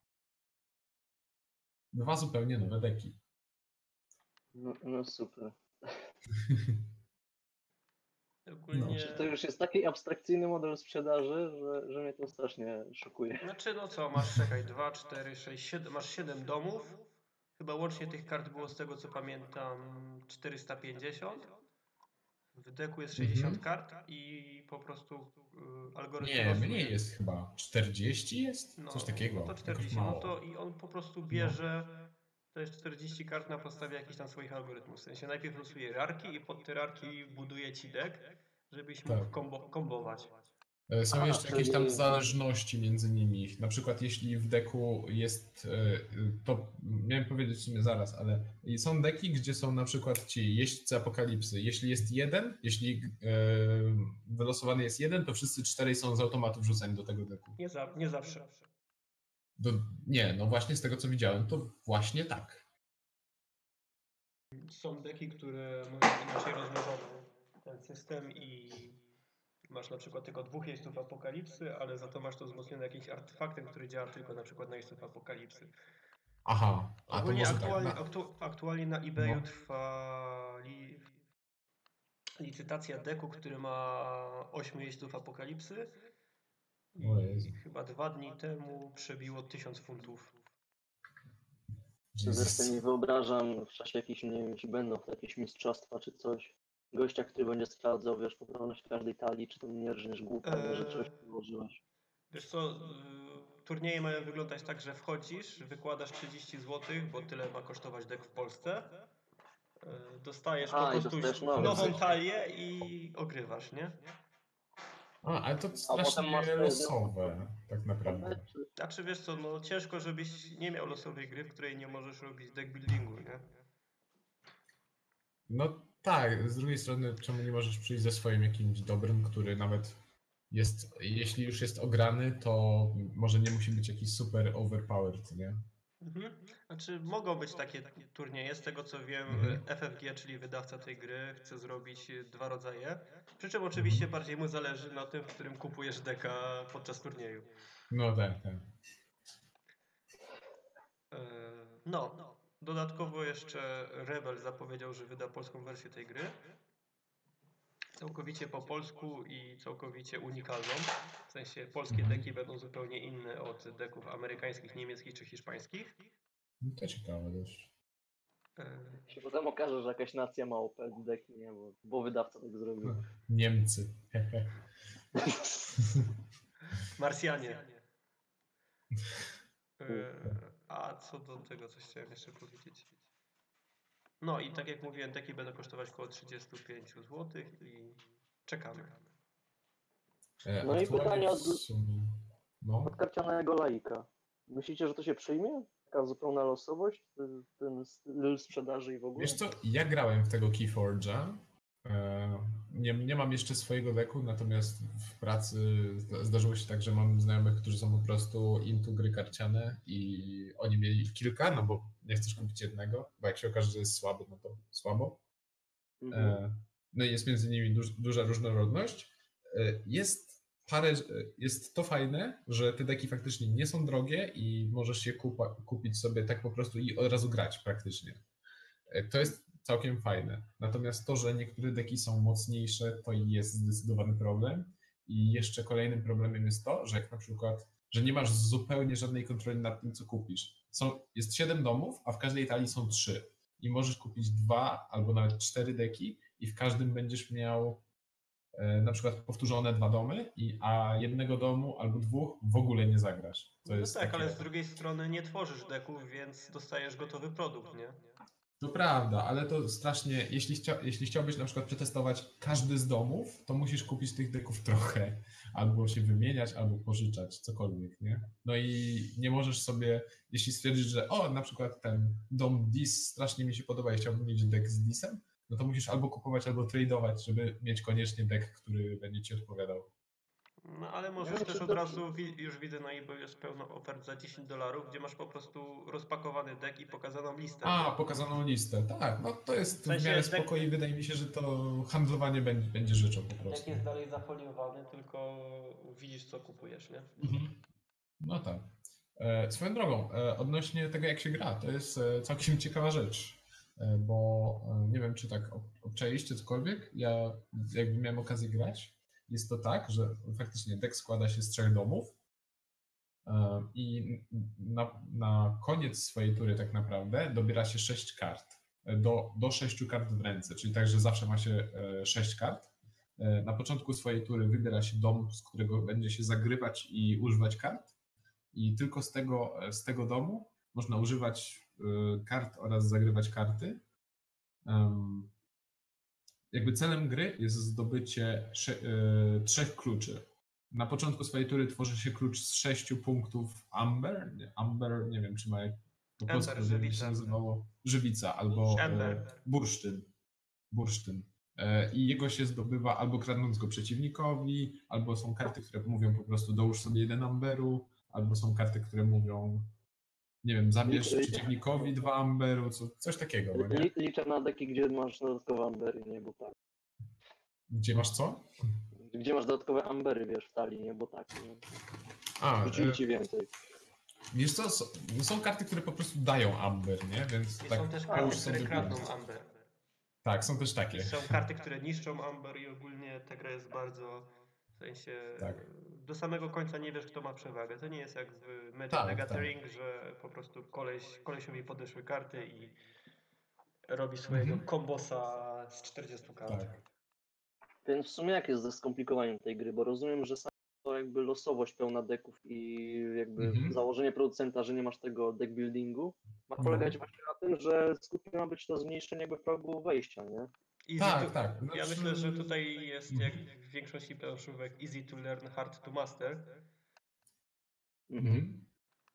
Dwa zupełnie nowe deki. No, no super. Ogólnie... Czy to już jest taki abstrakcyjny model sprzedaży, że, że mnie to strasznie szokuje. Znaczy, no co, masz, czekaj, 2, 4, 6, 7, masz 7 domów. Chyba łącznie tych kart było z tego co pamiętam 450. W deku jest 60 Mhm. kart i po prostu y, algorytm Nie, mniej jest chyba. 40 jest? No, Coś takiego. No to Jakoś 40, no to i on po prostu bierze to jest 40 kart na podstawie jakichś tam swoich algorytmów. W sensie najpierw losuje rarki i pod te rarki buduje ci deck, żebyś mógł Tak. kombo, kombować. E, Są A, jeszcze jakieś tam zależności między nimi. Na przykład jeśli w deku jest, e, to miałem powiedzieć w sumie zaraz, ale są deki, gdzie są na przykład ci jeźdźcy apokalipsy. Jeśli jest jeden, jeśli e, wylosowany jest jeden, to wszyscy czterej są z automatu wrzucani do tego deku. Nie, za, nie zawsze. Do, nie, no właśnie z tego co widziałem, to właśnie tak. Są deki, które mają inaczej rozłożony ten system i masz na przykład tylko dwóch jeźdźców apokalipsy, ale za to masz to wzmocnione jakimś artefaktem, który działa tylko na przykład na jeźdźców apokalipsy. Aha, a to Ogólnie może aktualnie, tak. Aktu, aktualnie na eBayu No. trwa li, licytacja deku, który ma 8 jeźdźców apokalipsy. I chyba dwa dni temu przebiło 1000 funtów. Jesus. Zresztą nie wyobrażam w czasie jakichś, nie wiem, jeśli będą to jakieś mistrzostwa czy coś, gościa, który będzie sprawdzał, wiesz, poprawność każdej talii, czy to nie rżniesz głupia, nie, że coś Eee. wyłożyłeś. Wiesz co, y, turnieje mają wyglądać tak, że wchodzisz, wykładasz 30 zł, bo tyle ma kosztować dek w Polsce. Y, Dostajesz A, po prostu dostajesz nowy. nową talię i ogrywasz, nie? A, ale to strasznie masz losowe, tak naprawdę. Znaczy wiesz co, no ciężko, żebyś nie miał losowej gry, w której nie możesz robić deck buildingu, nie? No tak, z drugiej strony, czemu nie możesz przyjść ze swoim jakimś dobrym, który nawet jest, jeśli już jest ograny, to może nie musi być jakiś super overpowered, nie? Mhm. Znaczy mogą być takie turnieje, z tego co wiem Mhm. FFG, czyli wydawca tej gry, chce zrobić dwa rodzaje. Przy czym oczywiście bardziej mu zależy na tym, w którym kupujesz deka podczas turnieju. No tak, tak. E, No, dodatkowo jeszcze Rebel zapowiedział, że wyda polską wersję tej gry. Całkowicie po polsku i całkowicie unikalną. W sensie polskie Mhm. deki będą zupełnie inne od deków amerykańskich, niemieckich czy hiszpańskich. No to ciekawe też. E, Się potem okaże, że jakaś nacja ma OP deck, nie, bo, bo wydawca tak zrobił. Niemcy. Marsjanie. E, A co do tego, coś chciałem jeszcze powiedzieć. No i tak jak mówiłem, deki będą kosztować około 35 zł i czekamy. E, No i pytanie od- w sumie- No, Od karcianego laika. Myślicie, że to się przyjmie? Taka zupełna losowość? Ten- Ten styl sprzedaży i w ogóle? wiesz co, ja grałem w tego Keyforge'a. E, Nie, nie mam jeszcze swojego deku, natomiast w pracy zda- zdarzyło się tak, że mam znajomych, którzy są po prostu into gry karciane i oni mieli ich kilka, no bo nie chcesz kupić jednego, bo jak się okaże, że jest słaby, no to słabo. Mhm. E, No i jest między nimi duż, duża różnorodność. E, Jest parę, jest to fajne, że te deki faktycznie nie są drogie i możesz je kupa, kupić sobie tak po prostu i od razu grać praktycznie. E, To jest całkiem fajne. Natomiast to, że niektóre deki są mocniejsze, to jest zdecydowany problem. I jeszcze kolejnym problemem jest to, że jak na przykład, że nie masz zupełnie żadnej kontroli nad tym, co kupisz. Są, jest 7 domów, a w każdej talii są 3. I możesz kupić dwa albo nawet cztery deki i w każdym będziesz miał e, na przykład powtórzone dwa domy, i, a jednego domu albo dwóch w ogóle nie zagrasz. To No tak, takie... ale z drugiej strony nie tworzysz deków, więc dostajesz gotowy produkt, nie? To prawda, ale to strasznie, jeśli, chcia, jeśli chciałbyś na przykład przetestować każdy z domów, to musisz kupić tych deków trochę, albo się wymieniać, albo pożyczać, cokolwiek, nie? No i nie możesz sobie, jeśli stwierdzisz, że o, na przykład ten dom Dis strasznie mi się podoba i chciałbym mieć dek z Disem, no to musisz albo kupować, albo tradeować, żeby mieć koniecznie dek, który będzie ci odpowiadał. No ale możesz Znaczy, też to- od razu, już widzę na eBay jest pełno ofert za 10 dolarów, gdzie masz po prostu rozpakowany deck i pokazaną listę. A, pokazaną listę, tak, no to jest W sensie w miarę dek- spoko i wydaje mi się, że to handlowanie będzie, będzie rzeczą po Deck prostu. jest dalej zafoliowany, tylko widzisz co kupujesz, nie? Mhm. No tak. E, swoją drogą, e, odnośnie tego, jak się gra, to jest e, całkiem ciekawa rzecz, bo nie wiem, czy tak ob- obczaiście cokolwiek. Ja jakby miałem okazję grać, jest to tak, że faktycznie deck składa się z trzech domów i na, na koniec swojej tury tak naprawdę dobiera się sześć kart. E, Do, do sześciu kart w ręce, czyli tak, że zawsze ma się e, sześć kart. E, Na początku swojej tury wybiera się dom, z którego będzie się zagrywać i używać kart. I tylko z tego, z tego domu można używać kart oraz zagrywać karty. Jakby celem gry jest zdobycie e, trzech kluczy. Na początku swojej tury tworzy się klucz z sześciu punktów Amber. Nie, Amber, nie wiem, czy ma po Amber, polsku jak się żywica. nazywało. Żywica albo e, bursztyn. Bursztyn. E, I jego się zdobywa albo kradnąc go przeciwnikowi, albo są karty, które mówią po prostu dołóż sobie jeden amberu, albo są karty, które mówią, nie wiem, zabierz Li- przeciwnikowi dwa amberu, co, coś takiego, no nie? Li, liczę na deki, gdzie masz dodatkowe ambery, nie, bo tak. Gdzie masz co? Gdzie masz dodatkowe ambery, wiesz, w talii, nie, bo tak. Nie. A, Rzucili e, ci więcej. wiesz co, są, są karty, które po prostu dają amber, nie? Więc I tak są też karty, które kradną. Amber. Tak, są też takie. Są karty, które niszczą Amber i ogólnie ta gra jest bardzo, w sensie, Tak. do samego końca nie wiesz kto ma przewagę. To nie jest jak w Magic Tak, the tak. Gathering, że po prostu koleś, kolesiowi podeszły karty i robi swojego Mhm. kombosa z 40 kart. Tak. Więc w sumie jak jest ze skomplikowaniem tej gry, bo rozumiem, że sam to jakby losowość pełna deków i jakby Mhm. założenie producenta, że nie masz tego deck buildingu, ma Mhm. polegać właśnie na tym, że skutkiem ma być to zmniejszenie jakby progu wejścia, nie? Easy Tak, to, tak. Ja Znaczy- myślę, że tutaj jest jak w większości planszówek easy to learn, hard to master, Mhm.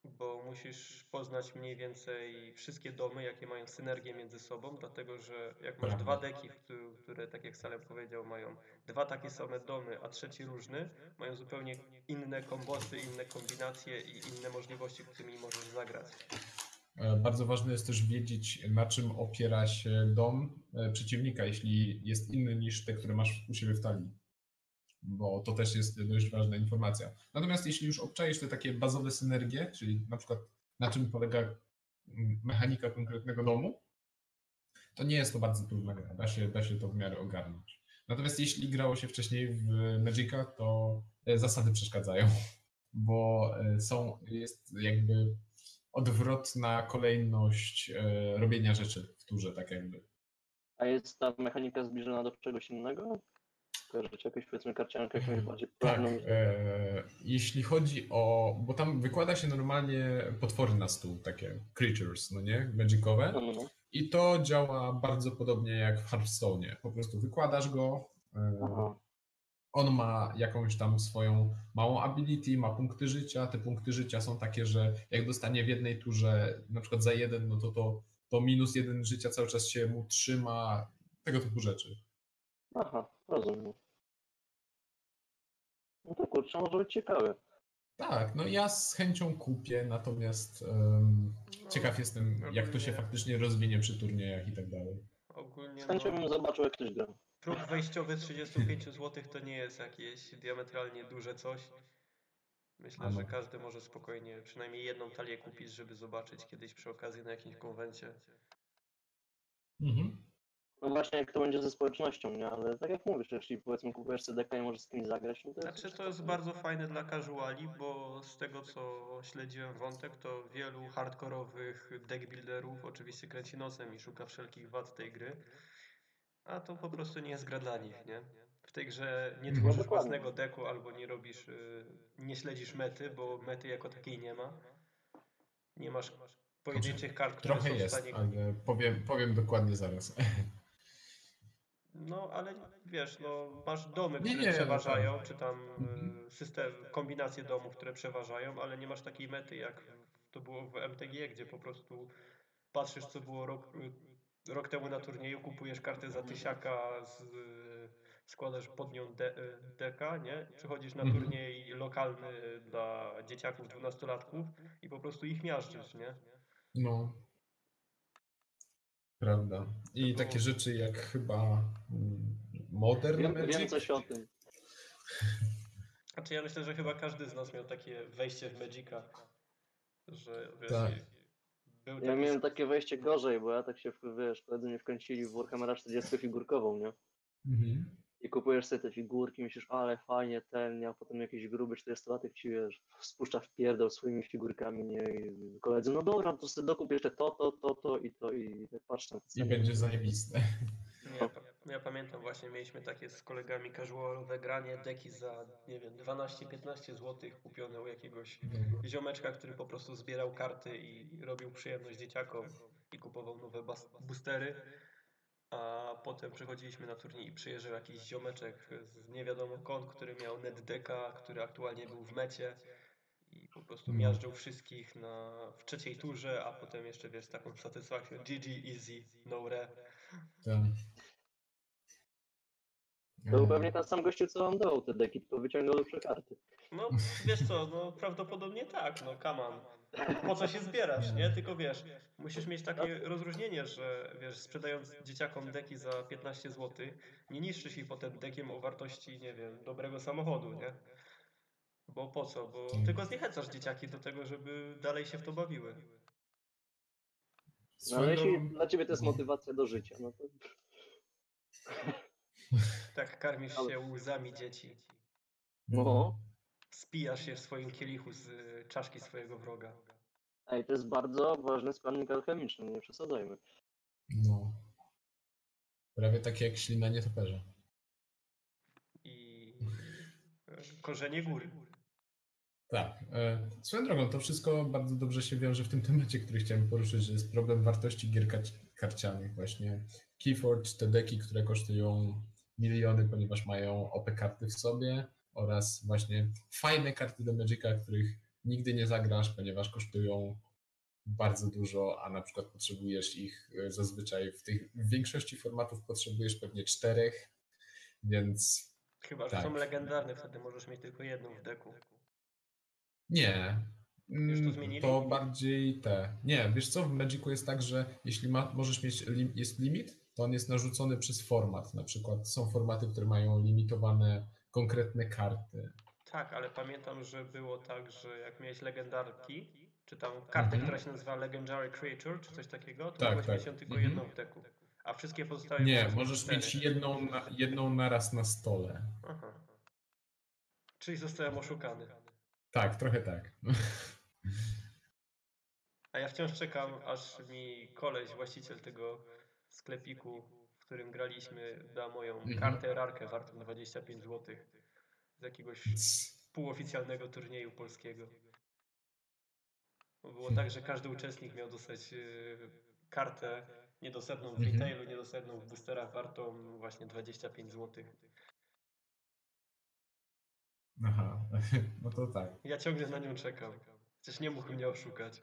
bo musisz poznać mniej więcej wszystkie domy, jakie mają synergię między sobą, dlatego że jak masz Prawda. dwa deki, które, tak jak Salem powiedział, mają dwa takie same domy, a trzeci różny, mają zupełnie inne kombosy, inne kombinacje i inne możliwości, którymi możesz zagrać. E, Bardzo ważne jest też wiedzieć, na czym opiera się dom e, przeciwnika, jeśli jest inny niż te, które masz u siebie w talii. Bo to też jest dość ważna informacja. Natomiast jeśli już obczaisz te takie bazowe synergie, czyli na przykład na czym polega mm, mechanika konkretnego domu, to nie jest to bardzo trudna gra. Da się, da się to w miarę ogarnąć. Natomiast jeśli grało się wcześniej w Magica, to e, zasady przeszkadzają, bo są, jest jakby odwrotna kolejność e, robienia rzeczy w turze, tak jakby. A jest ta mechanika zbliżona do czegoś innego? Kojarzycie jakąś powiedzmy karciankę, jakąś bardziej Tak, e, jeśli chodzi o, bo tam wykłada się normalnie potwory na stół, takie creatures, no nie, magicowe No, no, i to działa bardzo podobnie jak w Hearthstone'ie, po prostu wykładasz go, e. on ma jakąś tam swoją małą ability, ma punkty życia. Te punkty życia są takie, że jak dostanie w jednej turze na przykład za jeden, no to to, to minus jeden życia cały czas się mu trzyma, tego typu rzeczy. Aha, rozumiem. No to kurczę, może być ciekawe. Tak, no ja z chęcią kupię, natomiast No, ciekaw jestem, jak to się faktycznie rozwinie przy turniejach i tak dalej. Ogólnie Z chęcią bym no, zobaczył, jak ktoś gra. próg wejściowy 35 zł to nie jest jakieś diametralnie duże coś. Myślę, że każdy może spokojnie przynajmniej jedną talię kupić, żeby zobaczyć kiedyś przy okazji na jakimś konwencie. Mhm. No właśnie, jak to będzie ze społecznością, nie? Ale tak jak mówisz, jeśli powiedzmy kupujesz CDK i możesz z kimś zagrać, no to jest... Znaczy to jest bardzo fajne dla casuali, bo z tego co śledziłem wątek, to wielu hardkorowych deckbuilderów oczywiście kręci nosem i szuka wszelkich wad tej gry. A to po prostu nie jest gra dla nich, nie? W tej grze nie Mhm. tworzysz własnego deku albo nie robisz, y, nie śledzisz mety, bo mety jako takiej nie ma. Nie masz pojedynczych kart, które Trochę są w jest, stanie... ale powiem, powiem dokładnie zaraz. No, ale wiesz, no, masz domy, Nie, które nie, no przeważają, tak. czy tam y, system, kombinacje domów, które przeważają, ale nie masz takiej mety, jak to było w MTG, gdzie po prostu patrzysz, co było rok, y, rok temu na turnieju, kupujesz kartę za tysiaka, z, y, składasz pod nią de, deka, nie? Przychodzisz na Mhm. turniej lokalny dla dzieciaków, dwunastolatków i po prostu ich miażdżysz, nie? No. Prawda. I było- takie rzeczy jak chyba mm, Modern Wiem, Magic. wiem coś o tym. Znaczy ja myślę, że chyba każdy z nas miał takie wejście w Magica, że wiesz, Tak. był Ja taki miałem takie wejście gorzej, bo ja tak się, wiesz, koledzy mnie wkręcili w Warhammera 40 figurkową, nie? Mhm. I kupujesz sobie te figurki, myślisz, ale fajnie, ten, nie? a potem jakiś gruby 40-latek ci, wiesz, spuszcza w pierdol swoimi figurkami, nie? I koledzy, no dobra, to sobie dokup jeszcze to, to, to, to i to i tak patrz na I będzie zajebiste. Nie, ja, pa- ja pamiętam właśnie, mieliśmy takie z kolegami casualowe granie, deki za, nie wiem, 12-15 zł kupione u jakiegoś ziomeczka, który po prostu zbierał karty i robił przyjemność dzieciakom i kupował nowe boostery. A potem przychodziliśmy na turniej i przyjeżdżał jakiś ziomeczek z nie wiadomo kąt, który miał netdeka, który aktualnie był w mecie i po prostu No. miażdżył wszystkich na, w trzeciej turze, a potem jeszcze wiesz, taką satysfakcją GG, easy, no re. Tak. To był pewnie ten sam gościu, co wam dał te deki, tylko wyciągnął lepsze karty. No wiesz co, no prawdopodobnie tak, no come on. Po co się zbierasz, nie? Tylko wiesz, musisz mieć takie rozróżnienie, że wiesz, sprzedając dzieciakom deki za 15 zł, nie niszczysz ich potem dekiem o wartości, nie wiem, dobrego samochodu, nie? Bo po co? Bo Tak. tylko zniechęcasz dzieciaki do tego, żeby dalej się w to bawiły. No, ale jeśli dla ciebie to jest motywacja do życia, no to Tak karmisz się łzami dzieci. no. Spijasz się w swoim kielichu z y, czaszki swojego wroga. Ej, to jest bardzo ważny składnik alchemiczny, nie przesadzajmy. No. Prawie takie jak ślina nietoperza. I korzenie góry. Tak. E, swoją drogą, to wszystko bardzo dobrze się wiąże w tym temacie, który chciałem poruszyć, że jest problem wartości gier karcianych. Właśnie Keyforge, te deki, które kosztują miliony, ponieważ mają OP karty w sobie oraz właśnie fajne karty do Magica, których nigdy nie zagrasz, ponieważ kosztują bardzo dużo, a na przykład potrzebujesz ich e, zazwyczaj w tych w większości formatów potrzebujesz pewnie czterech, więc Chyba, że Tak. są legendarne, wtedy możesz mieć tylko jedną w deku. Nie. Już to Mm, zmienili? To bardziej te. Nie, wiesz co, w Magicu jest tak, że jeśli ma, możesz mieć, lim, jest limit, to on jest narzucony przez format. Na przykład są formaty, które mają limitowane konkretne karty. Tak, ale pamiętam, że było tak, że jak miałeś legendarki, czy tam kartę, Mhm. która się nazywa Legendary Creature, czy coś takiego, to Tak, mogłeś tak. mieć ją tylko Mhm. jedną w deku. A wszystkie pozostałe Nie, możesz cztery. mieć jedną, na, jedną naraz na stole. Aha. Czyli zostałem oszukany. Tak, trochę tak. A ja wciąż czekam, aż mi koleś, właściciel tego sklepiku, w którym graliśmy, da moją Mhm. kartę rarkę wartą 25 zł z jakiegoś półoficjalnego turnieju polskiego. Było tak, że każdy uczestnik miał dostać yy, kartę niedostępną w Mhm. retailu, niedostępną w boosterach wartą właśnie 25 zł. Aha, no to tak. Ja ciągle na nią czekam. Przecież nie mógł mnie oszukać.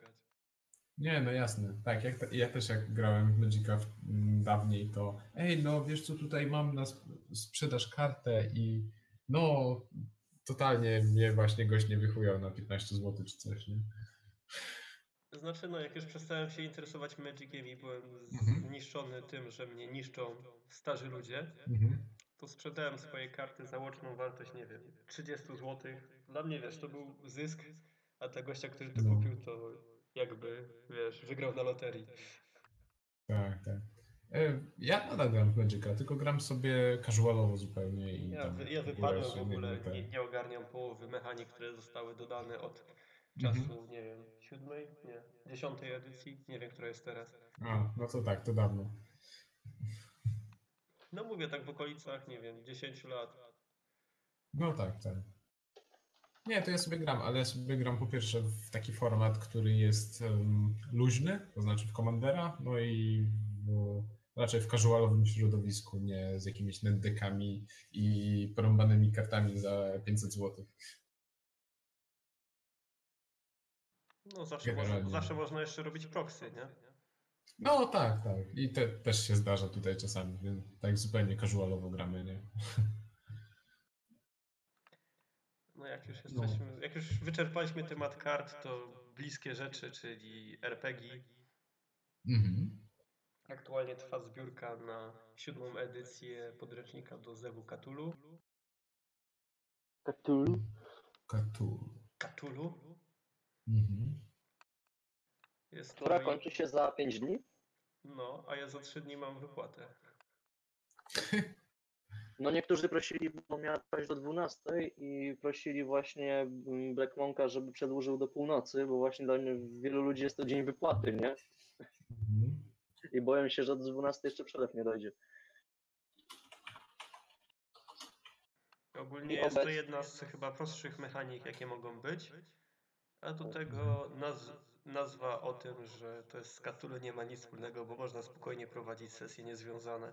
Nie, no jasne. Tak, jak ja też jak grałem w Magica w, m, dawniej, to ej, no wiesz co, tutaj mam na sp- sprzedaż kartę i no totalnie mnie właśnie gość nie wychujał na 15 zł czy coś, nie? Znaczy, no jak już przestałem się interesować Magiciem i byłem Mhm. zniszczony tym, że mnie niszczą starzy ludzie, Mhm. to sprzedałem swoje karty za łączną wartość, nie wiem, 30 zł. Dla mnie, wiesz, to był zysk, a ta gościa, który to No. kupił, to jakby, wiesz, wygrał na loterii. Tak, tak. E, Ja nadal gram w Magica, tylko gram sobie casualowo zupełnie i Ja, tam ja w ogóle wypadłem w ogóle, nie, nie ogarniam połowy mechanik, które zostały dodane od Mhm. czasu, nie wiem, siódmej, nie, dziesiątej edycji, nie wiem, która jest teraz. A, no to tak, to dawno. No mówię tak w okolicach, nie wiem, 10 lat. No tak, tak. Nie, to ja sobie gram, ale ja sobie gram po pierwsze w taki format, który jest em, luźny, to znaczy w Commandera, no i raczej w casualowym środowisku, nie z jakimiś netdeckami i porąbanymi kartami za 500 zł. No zawsze, można, zawsze można jeszcze robić proxy, nie? No tak, tak. I te, też się zdarza tutaj czasami, więc tak zupełnie casualowo gramy, nie? No jak już No. jesteśmy, jak już wyczerpaliśmy temat kart, to bliskie rzeczy, czyli RPG. Mhm. Aktualnie trwa zbiórka na siódmą edycję podręcznika do Zewu Cthulhu. Cthulhu? Cthulhu. Cthulhu. Mhm. Jest Która to- kończy się za 5 dni? No, a ja za trzy dni mam wypłatę. No niektórzy prosili, bo miała trwać do 12 i prosili właśnie mm, Black Monka, żeby przedłużył do północy, bo właśnie dla wielu ludzi jest to dzień wypłaty, nie? Mhm. I boję się, że do 12 jeszcze przelew nie dojdzie. Ogólnie jest to jedna z chyba prostszych mechanik, jakie mogą być. A do tego naz nazwa o tym, że to jest z Cthulhu nie ma nic wspólnego, bo można spokojnie prowadzić sesje niezwiązane.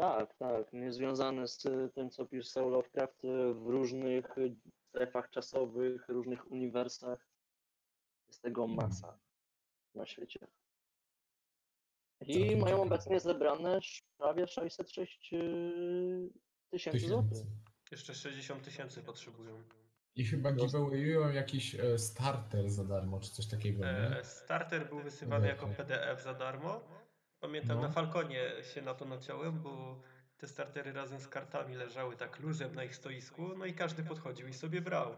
Tak, tak. Niezwiązane z tym, co pisał Lovecraft y, w różnych strefach czasowych, różnych uniwersach. Jest tego masa na świecie. I mają obecnie zebrane prawie 606 y, tysięcy złotych. Jeszcze 60 tysięcy potrzebują. I chyba giveawayują jakiś e, starter za darmo, czy coś takiego, nie? E, starter był wysyłany jako PDF. PDF za darmo. Pamiętam No. na Falconie się na to naciąłem, bo te startery razem z kartami leżały tak luzem na ich stoisku, no i każdy podchodził i sobie brał.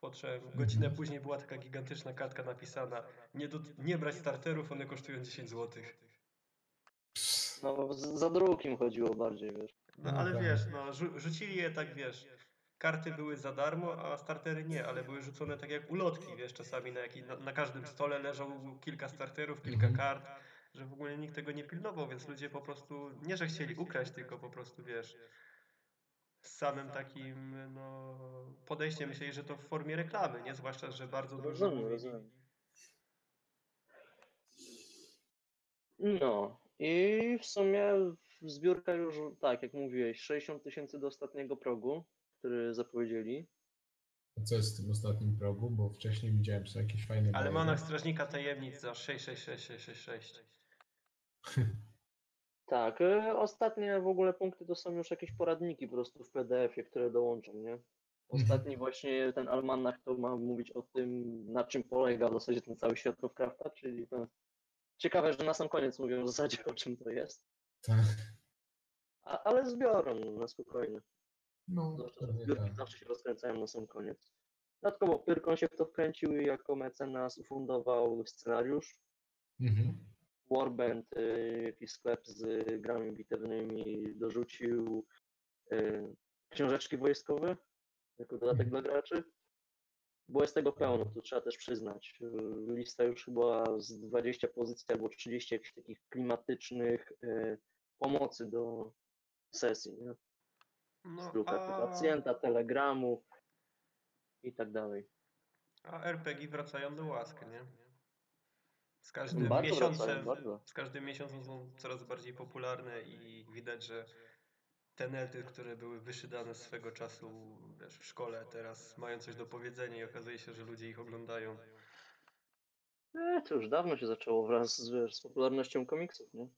Po czym godzinę Mhm. później była taka gigantyczna kartka napisana nie, do, nie brać starterów, one kosztują 10 zł. No, za drugim chodziło bardziej, wiesz. No No ale tak. wiesz, no rzu rzucili je tak, wiesz, karty były za darmo, a startery nie, ale były rzucone tak jak ulotki, wiesz, czasami na, jaki, na, na każdym stole leżał kilka starterów, kilka Mhm. kart, że w ogóle nikt tego nie pilnował, więc ludzie po prostu, nie że chcieli ukraść, tylko po prostu, wiesz, z samym takim, no, podejściem myśleli, że to w formie reklamy, nie? Zwłaszcza, że bardzo dużo Rozumiem, rozumiem. No i w sumie zbiórka już, tak jak mówiłeś, 60 tysięcy do ostatniego progu, który zapowiedzieli. A Co jest w tym ostatnim progu? Bo wcześniej widziałem, że jakieś fajne Ale. Monarch Strażnika Tajemnic za 66666. Tak, y, ostatnie w ogóle punkty to są już jakieś poradniki po prostu w PDF-ie, które dołączą, nie? Ostatni właśnie ten almanach to ma mówić o tym, na czym polega w zasadzie ten cały świat Lovecrafta, czyli to ciekawe, że na sam koniec mówią w zasadzie o czym to jest, Tak. A, ale zbiorą na spokojnie. No, zbiórki tak. zawsze się rozkręcają na sam koniec. Dodatkowo Pyrkon się w to wkręcił i jako mecenas ufundował scenariusz. Mhm. Warband, y, jakiś sklep z grami bitewnymi, dorzucił y, książeczki wojskowe jako dodatek dla graczy. Było jest tego pełno, to trzeba też przyznać. Lista już chyba z 20 pozycji albo 30 jakichś takich klimatycznych y, pomocy do sesji. Nie? No, a, pacjenta, telegramu i tak dalej. a RPG wracają do łask, nie? Z każdym Bardzo miesiącem, bardzo. z każdym miesiącem są coraz bardziej popularne i widać, że te nety, które były wyszydane swego czasu wiesz, w szkole, teraz mają coś do powiedzenia i okazuje się, że ludzie ich oglądają. E, to już dawno się zaczęło wraz z, wiesz, z popularnością komiksów, nie?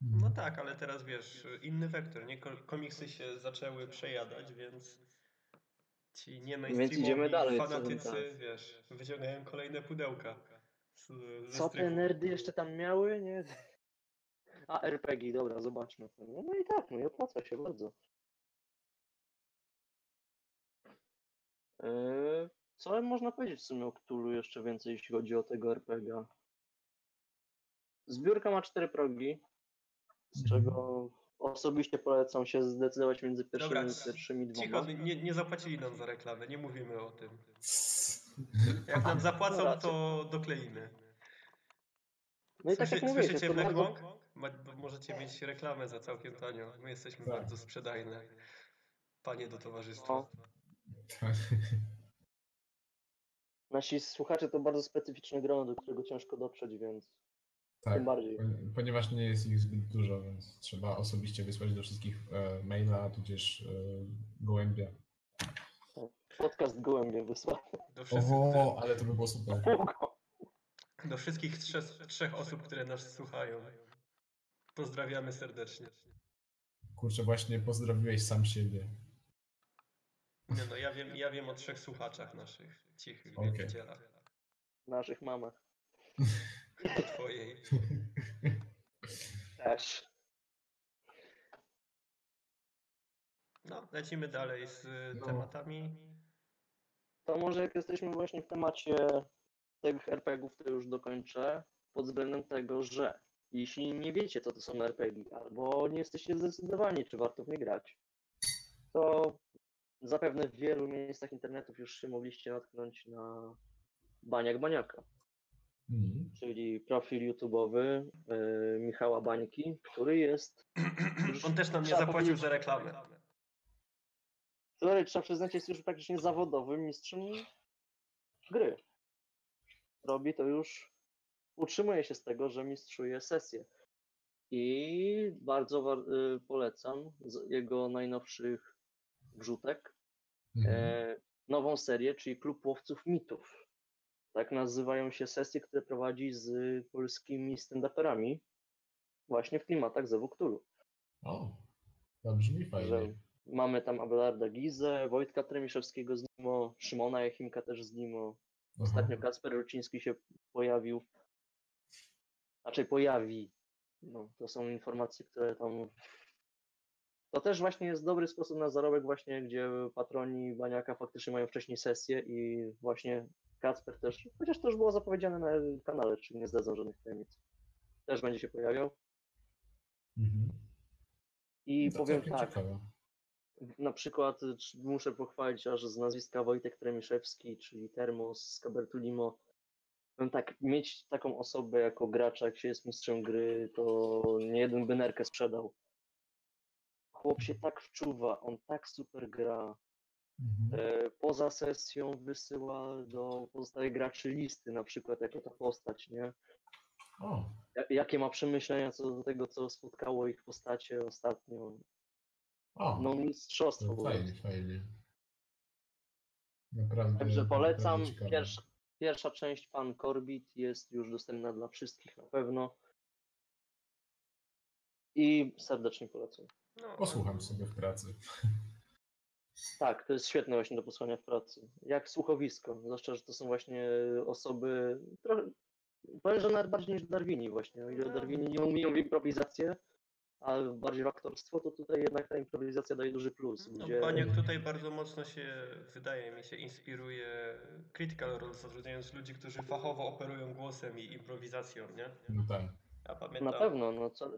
No tak, ale teraz wiesz, inny wektor, nie? Ko- Komiksy się zaczęły przejadać, więc ci nie mainstreamowi idziemy dalej, fanatycy, wiesz, wyciągają kolejne pudełka. Z, Co te nerdy jeszcze tam miały, nie? A, RPG, dobra, zobaczmy. to, nie? No i tak, no i opłaca się bardzo. Eee, Co można powiedzieć w sumie o Cthulhu jeszcze więcej, jeśli chodzi o tego RPG? Zbiórka ma cztery progi, z Mhm. czego osobiście polecam się zdecydować między pierwszymi, Dobra, c- pierwszymi Cicho, dwoma. nie, nie zapłacili nam za reklamę, nie mówimy o tym. Jak nam zapłacą, racja. to dokleimy. No i tak Słyszy- jak mówię, Słyszycie Black Monk? Możecie mieć reklamę za całkiem tanio. My jesteśmy Tak. bardzo sprzedajne. Panie do towarzystwa. No. Tak. Nasi słuchacze to bardzo specyficzne grono, do którego ciężko dotrzeć, więc tak. tym bardziej. Pon- Ponieważ nie jest ich zbyt dużo, więc trzeba osobiście wysłać do wszystkich e, maila, tudzież e, gołębia. Podcast gołębie wysłał. Do, wszystkich, ale to by było super. do wszystkich trzech, trzech osób, które nas słuchają. Pozdrawiamy serdecznie. Kurczę, właśnie pozdrowiłeś sam siebie. Nie no, ja wiem, ja wiem o trzech słuchaczach naszych cichych Okej. wielbicielach. Naszych mamach O twojej. też. No, lecimy dalej z No. tematami. To może jak jesteśmy właśnie w temacie tych RPG-ów, to już dokończę pod względem tego, że jeśli nie wiecie, co to są RPG, albo nie jesteście zdecydowani, czy warto w nie grać, to zapewne w wielu miejscach internetów już się mogliście natknąć na Baniak Baniaka, Mhm. czyli profil YouTube'owy yy, Michała Bańki, który jest, On też nam nie zapłacił za reklamę. Który trzeba przyznać jest już praktycznie zawodowym mistrzem gry. Robi to już, utrzymuje się z tego, że mistrzuje sesję. I bardzo y, polecam z jego najnowszych wrzutek Mhm. e, nową serię, czyli Klub Łowców Mitów. Tak nazywają się sesje, które prowadzi z polskimi stand-uperami właśnie w klimatach Zewu Cthulhu. O, to brzmi że fajnie. Mamy tam Abelarda Gizę, Wojtka Tremiszewskiego z Nimo, Szymona Jachimka też z Nimo. Aha. Ostatnio Kacper Ruciński się pojawił. Raczej pojawi. No, to są informacje, które tam... To też właśnie jest dobry sposób na zarobek właśnie, gdzie patroni Baniaka faktycznie mają wcześniej sesję i właśnie Kacper też, chociaż to już było zapowiedziane na kanale, czyli nie zdradzą żadnych tajemnic. Też będzie się pojawiał. Mhm. I To powiem tak, ciekawe. Na przykład y, muszę pochwalić aż z nazwiska Wojtek Tremiszewski, czyli Termos z Kabertulimo. Powiem tak, mieć taką osobę jako gracza, jak się jest mistrzem gry, to nie jeden by nerkę sprzedał. Chłop się tak wczuwa, on tak super gra. Mhm. E, Poza sesją wysyła do pozostałych graczy listy, na przykład jako ta postać, nie? O, Ja- Jakie ma przemyślenia co do tego, co spotkało ich postacie ostatnio. O, No mistrzostwo. po fajnie, fajnie. Naprawdę. Także polecam. naprawdę. Pierwsza, pierwsza część Pan Corbit jest już dostępna dla wszystkich na pewno. I serdecznie polecam. No, Posłucham sobie w pracy. Tak, to jest świetne właśnie do posłania w pracy. Jak słuchowisko, zwłaszcza, że to są właśnie osoby, trochę, powiem, że nawet bardziej niż Darwini właśnie. O ile Darwini nie umieją w improwizację, a bardziej w aktorstwo, to tutaj jednak ta improwizacja daje duży plus. No, Gdzie... Baniak tutaj bardzo mocno się, wydaje mi się, inspiruje Critical Role, zatrudniając ludzi, którzy fachowo operują głosem i improwizacją, nie? No tak. Ja pamiętam, Na pewno, no co.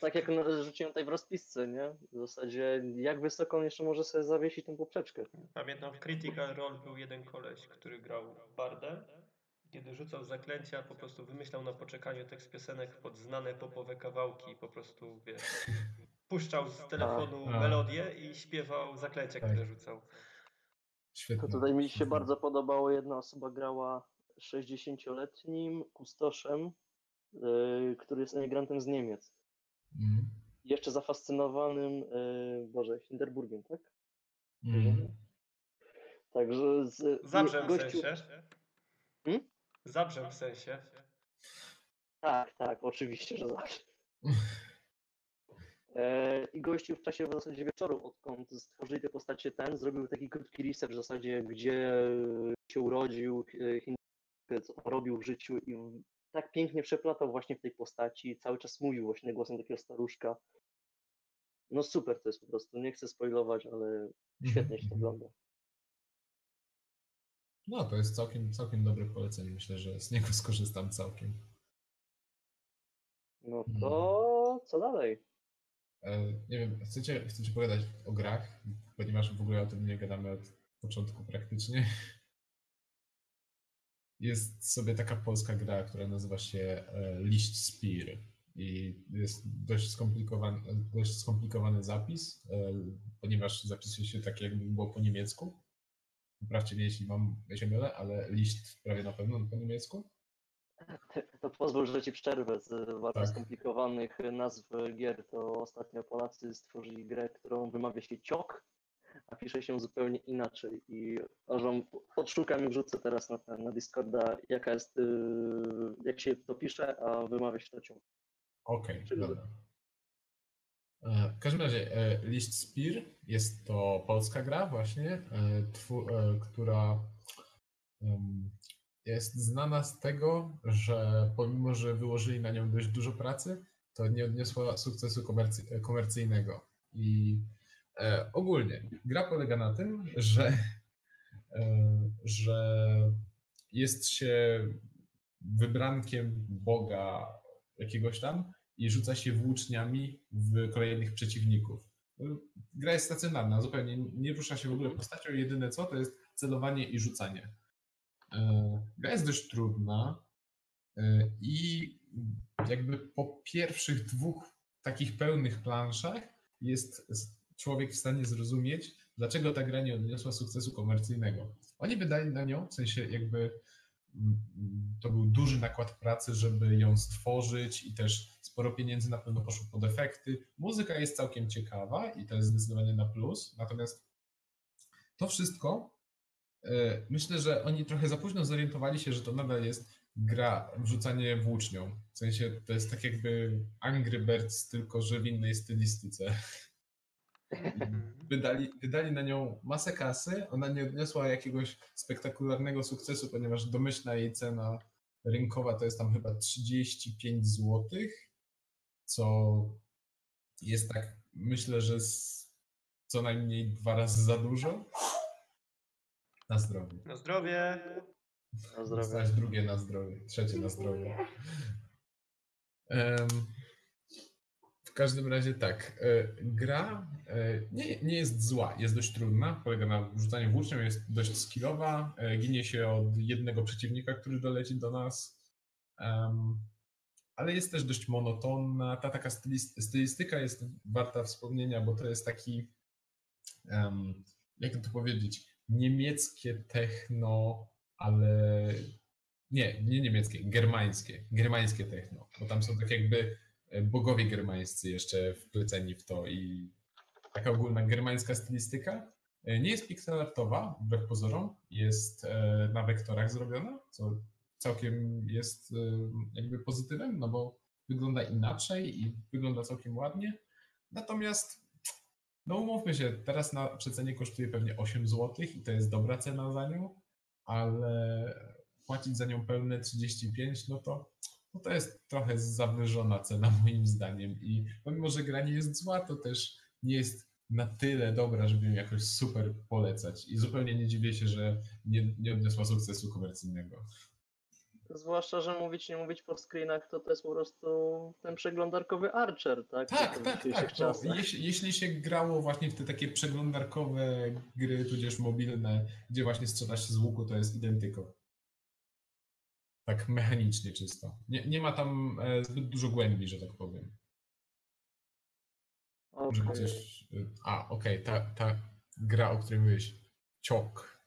Tak jak na- rzuciłem tutaj w rozpisce, nie? W zasadzie, jak wysoko on jeszcze może sobie zawiesić tą poprzeczkę. pamiętam w Critical Role był jeden koleś, który grał bardem. Kiedy rzucał zaklęcia, po prostu wymyślał na poczekaniu tekst piosenek pod znane popowe kawałki. Po prostu, wiesz, puszczał z telefonu A. melodię i śpiewał zaklęcia, Tak. które rzucał. Świetnie. To tutaj mi się bardzo podobało. Jedna osoba grała 60-letnim kustoszem, yy, który jest emigrantem z Niemiec. Mhm. Jeszcze zafascynowanym, yy, Boże, Hinderburgiem, tak? Mhm. Także z, Zabrzem w gościu, sensie. Hmm? Zabrzem w sensie. Tak, tak, oczywiście, że zawsze. E, I gościu w czasie w zasadzie wieczoru, odkąd stworzyli te postacie ten, zrobił taki krótki research w zasadzie, gdzie się urodził, e, co robił w życiu i tak pięknie przeplatał właśnie w tej postaci, cały czas mówił właśnie głosem takiego staruszka. No super to jest po prostu, nie chcę spoilować, ale świetnie się to ogląda. No, to jest całkiem, całkiem dobre polecenie. Myślę, że z niego skorzystam całkiem. No Mhm. to co dalej? E, nie wiem, chcecie, chcecie pogadać o grach? Ponieważ w ogóle o tym nie gadamy od początku praktycznie. Jest sobie taka polska gra, która nazywa się e, Liść Spear. i jest dość skomplikowany, dość skomplikowany zapis, e, ponieważ zapisuje się tak, jakby było po niemiecku. Poprawcie mnie, jeśli mam się mylę, ale liść prawie na pewno po niemiecku. To pozwól, że ci przerwę z bardzo Tak. skomplikowanych nazw gier. To ostatnio Polacy stworzyli grę, którą wymawia się ciok, a pisze się zupełnie inaczej. I wam odszukam i wrzucę teraz na, ten, na Discorda, jaka jest, yy, jak się to pisze, a wymawia się to ciok. Okej, Czyli- dobra. E, W każdym razie e, Liść Spear jest to polska gra właśnie, e, która jest znana z tego, że pomimo, że wyłożyli na nią dość dużo pracy, to nie odniosła sukcesu komercy- komercyjnego. I ogólnie gra polega na tym, że, że jest się wybrankiem Boga jakiegoś tam i rzuca się włóczniami w kolejnych przeciwników. Gra jest stacjonarna, zupełnie nie rusza się w ogóle postacią, jedyne co to jest celowanie i rzucanie. E, Gra jest dość trudna e, i jakby po pierwszych dwóch takich pełnych planszach jest człowiek w stanie zrozumieć, dlaczego ta gra nie odniosła sukcesu komercyjnego. Oni wydali na nią, w sensie jakby to był duży nakład pracy, żeby ją stworzyć i też sporo pieniędzy na pewno poszło pod efekty. Muzyka jest całkiem ciekawa i to jest zdecydowanie na plus, natomiast to wszystko e, myślę, że oni trochę za późno zorientowali się, że to nadal jest gra wrzucanie włócznią. W sensie to jest tak jakby Angry Birds, tylko że w innej stylistyce. Wydali, wydali na nią masę kasy, ona nie odniosła jakiegoś spektakularnego sukcesu, ponieważ domyślna jej cena rynkowa to jest tam chyba 35 zł, co jest tak, myślę, że z co najmniej dwa razy za dużo. Na zdrowie. Na zdrowie. Na zdrowie. Drugie na zdrowie, trzecie na zdrowie. W każdym razie tak, e, gra e, nie, nie jest zła, jest dość trudna, polega na rzucaniu włócznią, jest dość skillowa, e, ginie się od jednego przeciwnika, który doleci do nas, ale jest też dość monotonna. Ta taka stylis- stylistyka jest warta wspomnienia, bo to jest taki, jak to powiedzieć, niemieckie techno, ale nie, nie niemieckie, germańskie, germańskie techno, bo tam są tak jakby bogowie germańscy jeszcze wpleceni w to i taka ogólna germańska stylistyka. E, Nie jest pixelartowa, wbrew pozorom, jest e, na wektorach zrobiona, co całkiem jest e, jakby pozytywem, no bo wygląda inaczej i wygląda całkiem ładnie. Natomiast, no umówmy się, teraz na przecenie kosztuje pewnie 8 zł i to jest dobra cena za nią, ale płacić za nią pełne 35, no to, no to jest trochę zawyżona cena moim zdaniem. I pomimo, że gra nie jest zła, to też nie jest na tyle dobra, żeby ją jakoś super polecać. I zupełnie nie dziwię się, że nie, nie odniosła sukcesu komercyjnego. Zwłaszcza, że mówić, nie mówić po screenach, to to jest po prostu ten przeglądarkowy Archer, tak? Tak, tak, tak. Jeśli, jeśli się grało właśnie w te takie przeglądarkowe gry, tudzież mobilne, gdzie właśnie strzela się z łuku, to jest identyko. Tak mechanicznie czysto. Nie, nie ma tam e, zbyt dużo głębi, że tak powiem. Żeby Okej. coś... y, A, okej, ta, ta gra, o której mówiłeś. Ciok.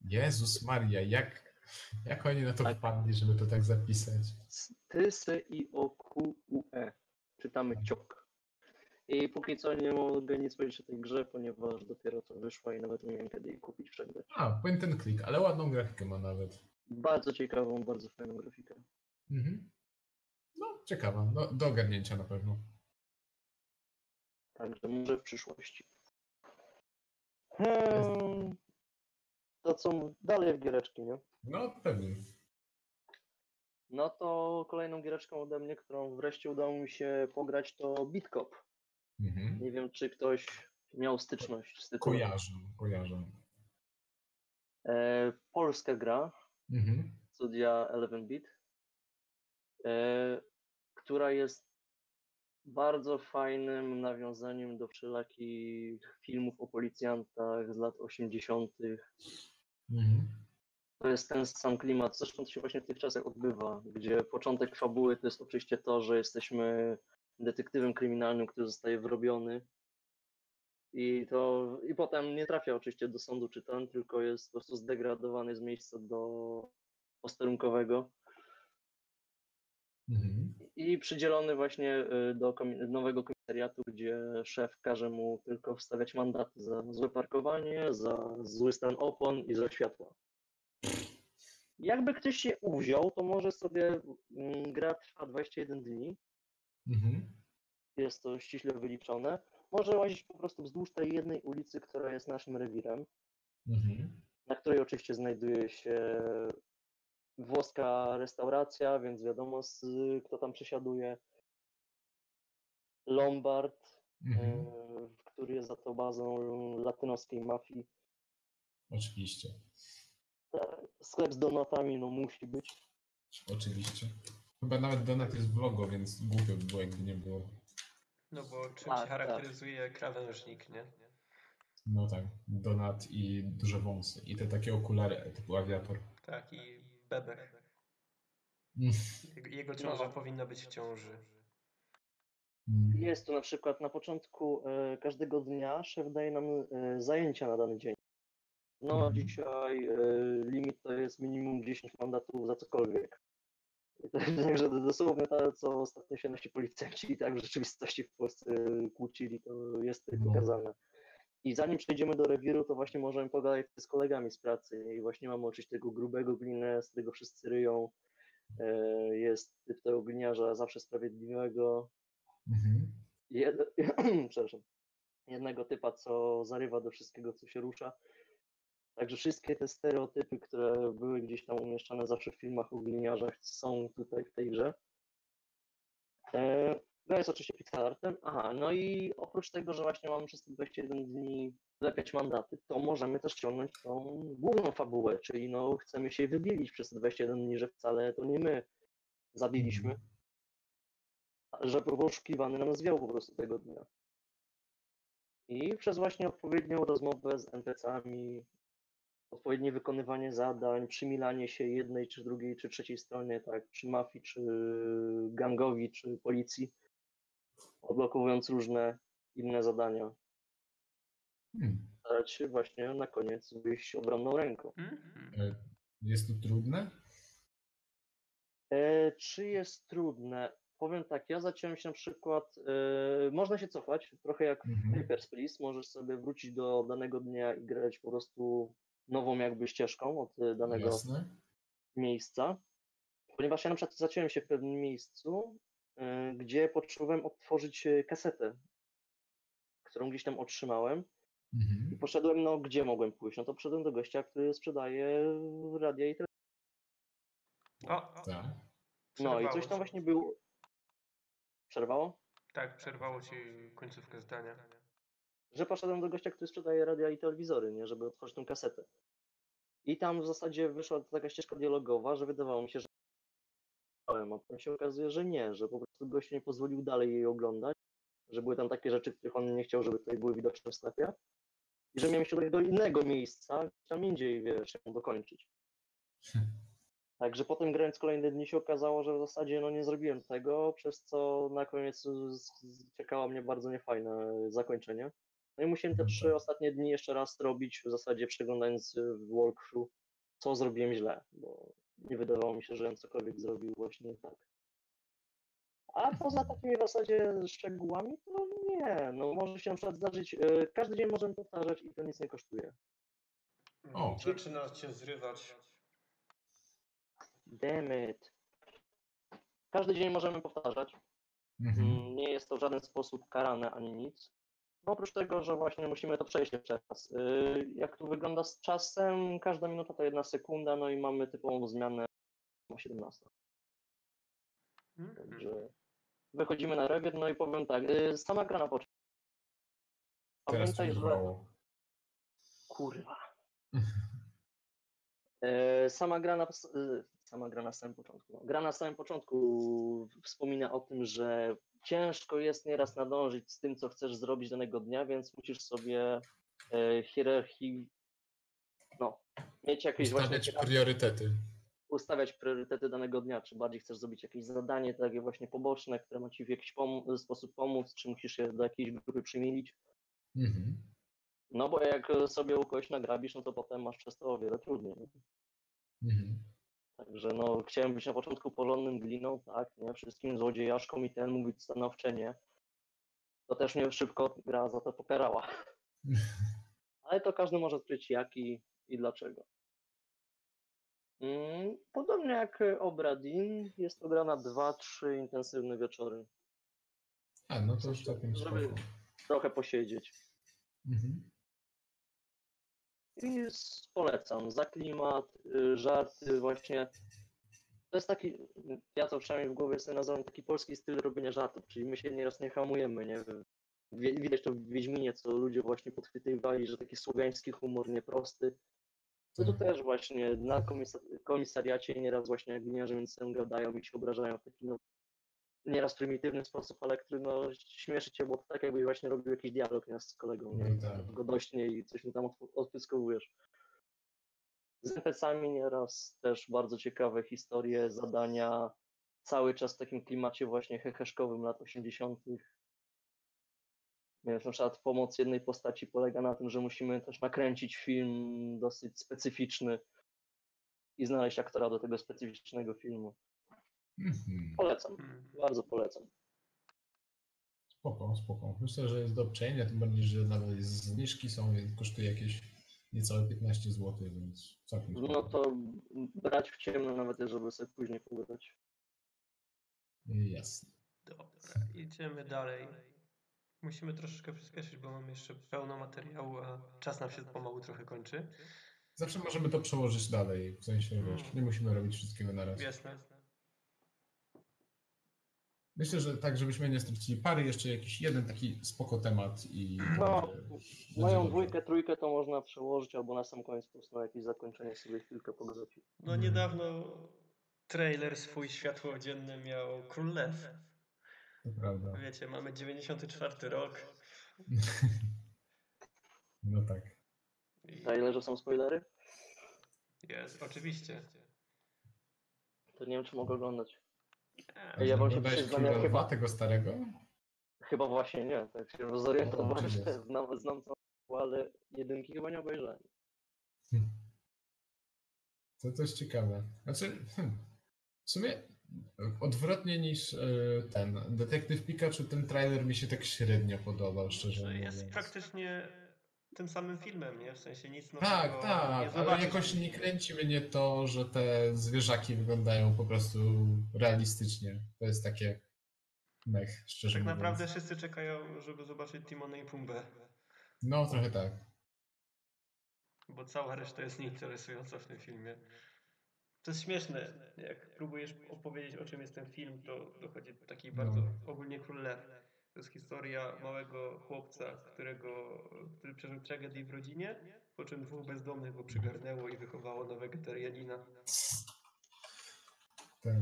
Jezus Maria, jak, jak oni na to Tak. wpadli, żeby to tak zapisać? Ty, sy i o Q, U, E. Czytamy ciok. I póki co nie mogę nic powiedzieć o tej grze, ponieważ dopiero to wyszła i nawet nie wiem kiedy jej kupić, przegrać. A, point and click, ale ładną grafikę ma nawet. Bardzo ciekawą, bardzo fajną grafikę. Mhm. No, ciekawa. No, do ogarnięcia na pewno. Także może w przyszłości. Hmm. To co dalej w giereczki, nie? No, pewnie. No to kolejną giereczką ode mnie, którą wreszcie udało mi się pograć, to Bitkop. Mhm. Nie wiem, czy ktoś miał styczność z tytułem. Kojarzę, kojarzę. E, polska gra, Mhm. studia 11-bit, e, która jest bardzo fajnym nawiązaniem do wszelakich filmów o policjantach z lat 80. Mhm. to jest ten sam klimat. Zresztą to się właśnie w tych czasach odbywa, gdzie początek fabuły to jest oczywiście to, że jesteśmy detektywem kryminalnym, który zostaje wrobiony. I to i potem nie trafia oczywiście do sądu czy ten, tylko jest po prostu zdegradowany z miejsca do posterunkowego Mhm. i przydzielony właśnie y, do nowego komisariatu, gdzie szef każe mu tylko wstawiać mandaty za złe parkowanie, za zły stan opon i za światła. Jakby ktoś się uwziął, to może sobie mm, gra trwa 21 dni, Mhm. jest to ściśle wyliczone. Może łazić po prostu wzdłuż tej jednej ulicy, która jest naszym rewirem, Mhm. na której oczywiście znajduje się włoska restauracja, więc wiadomo, z, kto tam przesiaduje. Lombard, Mhm. e, który jest za to bazą latynoskiej mafii. Oczywiście. E, Sklep z donatami, no musi być. Oczywiście. Chyba nawet donat jest w logo, więc głupio by było, jakby nie było. No bo czym Tak, się tak. charakteryzuje krawężnik, nie? No tak, donat i duże wąsy. I te takie okulary typu awiator. Tak, i bebech. Mm. Jego- ciąża No. powinna być w ciąży. Mm. Jest to na przykład na początku e, każdego dnia szef daje nam e, zajęcia na dany dzień. No Mhm. dzisiaj e, limit to jest minimum 10 mandatów za cokolwiek. I to jest tak, że dosłownie to, co ostatnio się nasi policjanci i tak w rzeczywistości w Polsce e, kłócili, to jest tutaj No. pokazane. I zanim przejdziemy do rewiru, to właśnie możemy pogadać z kolegami z pracy i właśnie mamy oczywiście tego grubego glinę, z którego wszyscy ryją. E, Jest typ tego gliniarza zawsze sprawiedliwego, Mhm. jed... przepraszam, jednego typa, co zarywa do wszystkiego, co się rusza. Także wszystkie te stereotypy, które były gdzieś tam umieszczane zawsze w filmach o gliniarzach, są tutaj w tej grze. E, Gra jest oczywiście pixelartem. Aha, no i oprócz tego, że właśnie mamy przez te 21 dni lepiać mandaty, to możemy też ciągnąć tą główną fabułę, czyli no chcemy się wybielić przez te 21 dni, że wcale to nie my zabiliśmy, że poszukiwany nam zwiał po prostu tego dnia. I przez właśnie odpowiednią rozmowę z NPC-ami, odpowiednie wykonywanie zadań, przymilanie się jednej, czy drugiej, czy trzeciej stronie, tak, czy mafii, czy gangowi, czy policji, odblokowując różne inne zadania, Hmm. starać się właśnie na koniec wyjść obronną ręką. Mhm. E, Jest to trudne? E, czy jest trudne? Powiem tak, ja zacząłem się na przykład, e, można się cofać, trochę jak w Mhm. Papers, Please, możesz sobie wrócić do danego dnia i grać po prostu nową jakby ścieżką od e, danego Jasne. miejsca, ponieważ ja na przykład zacząłem się w pewnym miejscu, e, gdzie potrzebowałem odtworzyć e, kasetę, którą gdzieś tam otrzymałem i Mhm. poszedłem, no gdzie mogłem pójść? No to poszedłem do gościa, który sprzedaje radia i telewizję. O, o, Tak. No i coś tam właśnie było. Przerwało? Tak, przerwało ci końcówkę zdania. Że poszedłem do gościa, który sprzedaje radia i telewizory, nie, żeby otworzyć tą kasetę. I tam w zasadzie wyszła taka ścieżka dialogowa, że wydawało mi się, że a potem się okazuje, że nie, że po prostu gość nie pozwolił dalej jej oglądać, że były tam takie rzeczy, których on nie chciał, żeby tutaj były widoczne w sklepie i że miałem się dojść do innego miejsca, tam indziej, wiesz, ją dokończyć. Także potem grając kolejne dni się okazało, że w zasadzie no, nie zrobiłem tego, przez co na koniec czekało mnie bardzo niefajne zakończenie. No i musiałem te Mhm. trzy ostatnie dni jeszcze raz robić, w zasadzie przeglądając y, w walkthrough, co zrobiłem źle, bo nie wydawało mi się, że cokolwiek zrobił właśnie tak. A poza takimi w zasadzie szczegółami, to nie, no może się na przykład zdarzyć, y, każdy dzień możemy powtarzać i to nic nie kosztuje. O. Zaczyna cię zrywać. Damn it. Każdy dzień możemy powtarzać. Mhm. Nie jest to w żaden sposób karane ani nic. No oprócz tego, że właśnie musimy to przejść jeszcze raz. Yy, Jak tu wygląda z czasem? Każda minuta to jedna sekunda, no i mamy typową zmianę o 17. Mhm. Także wychodzimy na rewir, no i powiem tak, yy, sama gra na początku. Pamiętaj, że... Kurwa. E, Sama gra na, sama gra na samym początku. Gra na samym początku wspomina o tym, że ciężko jest nieraz nadążyć z tym, co chcesz zrobić danego dnia, więc musisz sobie e, hierarchii, no, mieć jakieś właśnie Ustawiać priorytety. ustawiać priorytety danego dnia, czy bardziej chcesz zrobić jakieś zadanie takie właśnie poboczne, które ma ci w jakiś pom- sposób pomóc, czy musisz się do jakiejś grupy przymilić. Mhm. No bo jak sobie u kogoś nagrabisz, no to potem masz przez to o wiele trudniej. nie? Mhm. Także no, chciałem być na początku porządnym gliną, tak, nie, wszystkim złodziejaszką i ten mówić stanowcze nie. To też mnie szybko gra za to pokarała. Ale to każdy może odkryć jaki i dlaczego. Mm, Podobnie jak Obradin, jest to gra na 2-3 intensywne wieczory. A, no to już całkiem Żeby-. Trochę posiedzieć. Mhm. I s- polecam. Za klimat, y, żarty, właśnie. To jest taki, ja to przynajmniej w głowie sobie nazywam taki polski styl robienia żartów, czyli my się nieraz nie hamujemy, nie? Widać to w Wiedźminie, co ludzie właśnie podchwytywali, że taki słowiański humor nieprosty. To tu Tak. też właśnie na komisa- komisariacie nieraz właśnie jak gliniarze między gadają i się obrażają w taki no, nieraz prymitywny sposób, ale który no śmieszy cię, bo to tak jakbyś właśnie robił jakiś dialog nieraz z kolegą, nie? No tak. Godośnie i coś mu tam odp- odpyskowujesz. Z NPC-ami nieraz też bardzo ciekawe historie, zadania, cały czas w takim klimacie właśnie heheszkowym lat 80. Więc na przykład pomoc jednej postaci polega na tym, że musimy też nakręcić film dosyć specyficzny i znaleźć aktora do tego specyficznego filmu. Mhm. Polecam, Hmm. bardzo polecam. Spoko, spoko. Myślę, że jest do obczajenia, tym bardziej, że nawet zniżki są, więc kosztuje jakieś niecałe 15 zł, więc całkiem spoko. No to brać w ciemno nawet, żeby sobie później pograć. Jasne. Dobra, idziemy dalej. Musimy troszeczkę przyspieszyć, bo mamy jeszcze pełno materiału, a czas nam się pomału trochę kończy. Zawsze możemy to przełożyć dalej, w sensie, wiesz, nie musimy robić wszystkiego na raz. Jasne. Myślę, że tak, żebyśmy nie stracili pary, jeszcze jakiś jeden taki spoko temat i... No, będzie- będzie Moją dwójkę, trójkę to można przełożyć albo na sam koniec po prostu na jakieś zakończenie sobie chwilkę pogadać. No Mhm. niedawno trailer swój światło dzienne miał Król Lew. To prawda. Wiecie, mamy 94 rok. No tak. I trailerze są spoilery? jest, oczywiście. To nie wiem, czy mogę oglądać. Ja wam się Oglądałeś przyznam, Króla ja chyba- tego starego? Chyba właśnie nie, tak się zorientowałem, że znam, znam to, ale jedynki chyba nie obejrzałem. To też ciekawe. Znaczy, hmm, w sumie odwrotnie niż e, ten Detektyw Pikachu, ten trailer mi się tak średnio podobał, szczerze mówiąc. jest praktycznie tym samym filmem, nie? W sensie nic nowego Tak, nie tak, ale zobaczysz. jakoś nie kręci mnie to, że te zwierzaki wyglądają po prostu realistycznie. To jest takie mech, szczerze Tak mówiąc. naprawdę wszyscy czekają, żeby zobaczyć Timona i Pumbę, No, trochę tak. bo cała reszta jest nieinteresująca w tym filmie. To jest śmieszne, jak próbujesz opowiedzieć o czym jest ten film, to dochodzi do takiej No. bardzo ogólnie król lew. To jest historia małego chłopca, którego, który przeżył tragedię w rodzinie, po czym dwóch bezdomnych go przygarnęło i wychowało na wegetarianina. tak.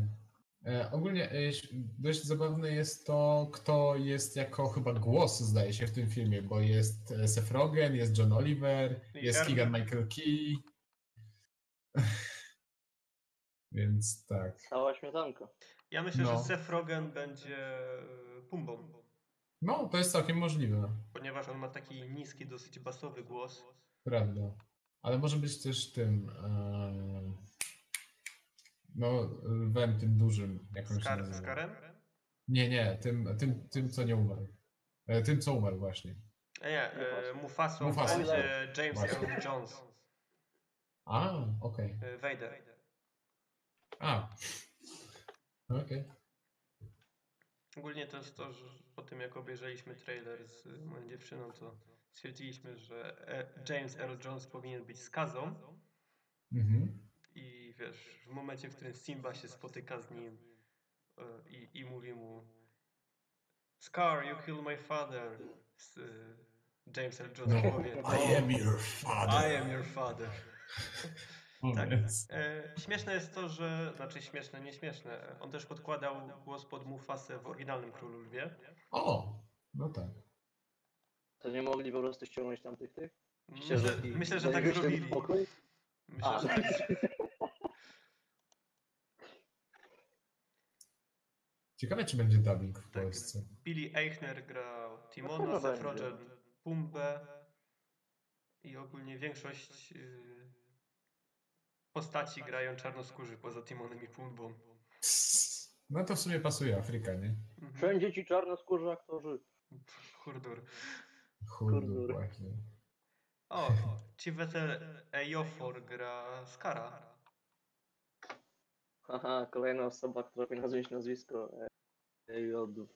E, ogólnie e, dość zabawne jest to, kto jest jako chyba głos, zdaje się, w tym filmie, bo jest e, Seth Rogen, jest John Oliver, I jest. Keegan Michael Key. Więc tak. Cała śmietanka. Ja myślę, No. że Seth Rogen będzie e, Pumbą, No, to jest całkiem możliwe. ponieważ on ma taki niski, dosyć basowy głos. Prawda. Ale może być też tym. em, no, lwem tym dużym. Jak on się Skar, nazywa? Skarem? Nie, nie, tym, tym, tym, co nie umarł. E, tym, co umarł właśnie. E, Nie, e, Mufasą Mufasa. będzie James Właśnie. Earl Jones, A, okej. e, Vader. A. Okej. Ogólnie to jest to, że po tym jak obejrzeliśmy trailer z moją dziewczyną, to stwierdziliśmy, że e, James Earl Jones powinien być skazą Mhm. i wiesz, w momencie, w którym Simba się spotyka z nim e, i, i mówi mu Scar, you killed my father, s- e, James Earl Jones No. powie I am your father. I am your father. Tak. E, śmieszne jest to, że, znaczy śmieszne, nie śmieszne, on też podkładał głos pod Mufasę w oryginalnym Królu Lwie. O, no tak. To nie mogli po prostu ściągnąć tamtych tych? Myślę, ścieżek i myślę, że tak zrobili. Myślę, A. że tak. Ciekawe, czy będzie dubbing w Tak. Polsce. Billy Eichner grał Timona, chyba Seth będzie. Rogen Pumbę i ogólnie większość y, postaci grają czarnoskórzy poza Timonem i Pumbą. No to w sumie pasuje, Afryka, nie? Mhm. Wszędzie ci czarnoskórzy aktorzy. Hurdur. Hurdur Hurdur. właśnie. O, Chiwetel Ejiofor gra Skara. Haha, kolejna osoba, która powinna zmienić nazwisko. E, Jodów.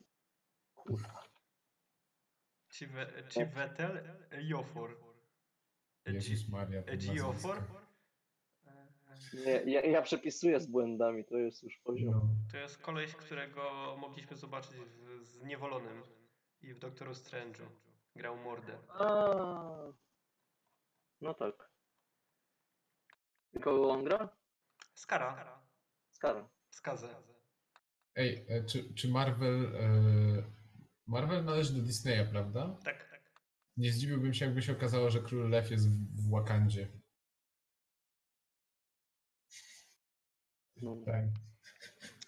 Chiwe- Chiwetel Ejiofor. Jezus Maria. Nie, ja, ja przepisuję z błędami, to jest już poziom. No. To jest koleś, którego mogliśmy zobaczyć w Zniewolonym i w Doktoru Strange'u. Grał mordę. A, no tak. I kogo on gra? Skara. Skara. Skazę. Ej, e, czy, czy Marvel. E, Marvel należy do Disneya, prawda? Tak, tak. Nie zdziwiłbym się, jakby się okazało, że Król Lew jest w, w Wakandzie. No. Tak.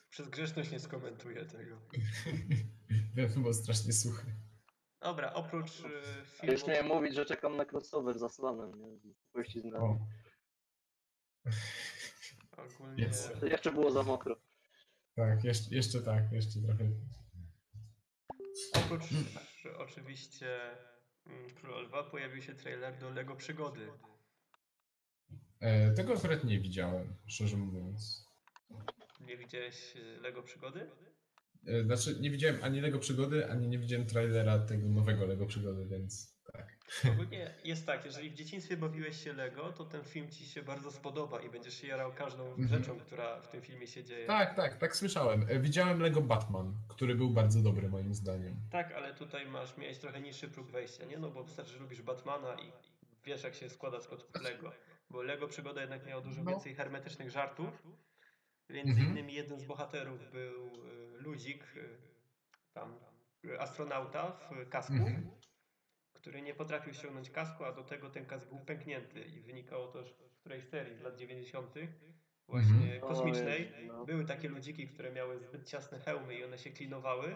Przez grzeczność nie skomentuję tego. Wiem, bo strasznie suchy. Dobra, oprócz A filmu... Już miałem mówić, że czekam na crossover za Slanem, nie? Pościg z nami. O, Ogólnie... To jeszcze było za mokro. tak, jeszcze, jeszcze tak, jeszcze trochę. Oprócz oczywiście mm, Króla Lwa pojawił się trailer do Lego Przygody. E, tego akurat nie widziałem, szczerze mówiąc. Nie widziałeś y, Lego Przygody? E, znaczy, nie widziałem ani Lego Przygody, ani nie widziałem trailera tego nowego Lego Przygody, więc tak. Ogólnie jest tak, jeżeli w dzieciństwie bawiłeś się Lego, to ten film ci się bardzo spodoba i będziesz się jarał każdą Mhm. rzeczą, która w tym filmie się dzieje. Tak, tak, tak słyszałem. E, widziałem Lego Batman, który był bardzo dobry moim zdaniem. Tak, ale tutaj masz, miałeś trochę niższy próg wejścia, nie? No bo wystarczy, że lubisz Batmana i wiesz jak się składa z kotów Lego. Bo Lego Przygoda jednak miało dużo No. więcej hermetycznych żartów. Między Mhm. innymi jeden z bohaterów był y, ludzik, y, tam y, astronauta w kasku, Mhm. który nie potrafił ściągnąć kasku, a do tego ten kask był pęknięty i wynikało to w którejś serii z lat 90. właśnie Mhm. kosmicznej. No. Były takie ludziki, które miały zbyt ciasne hełmy i one się klinowały,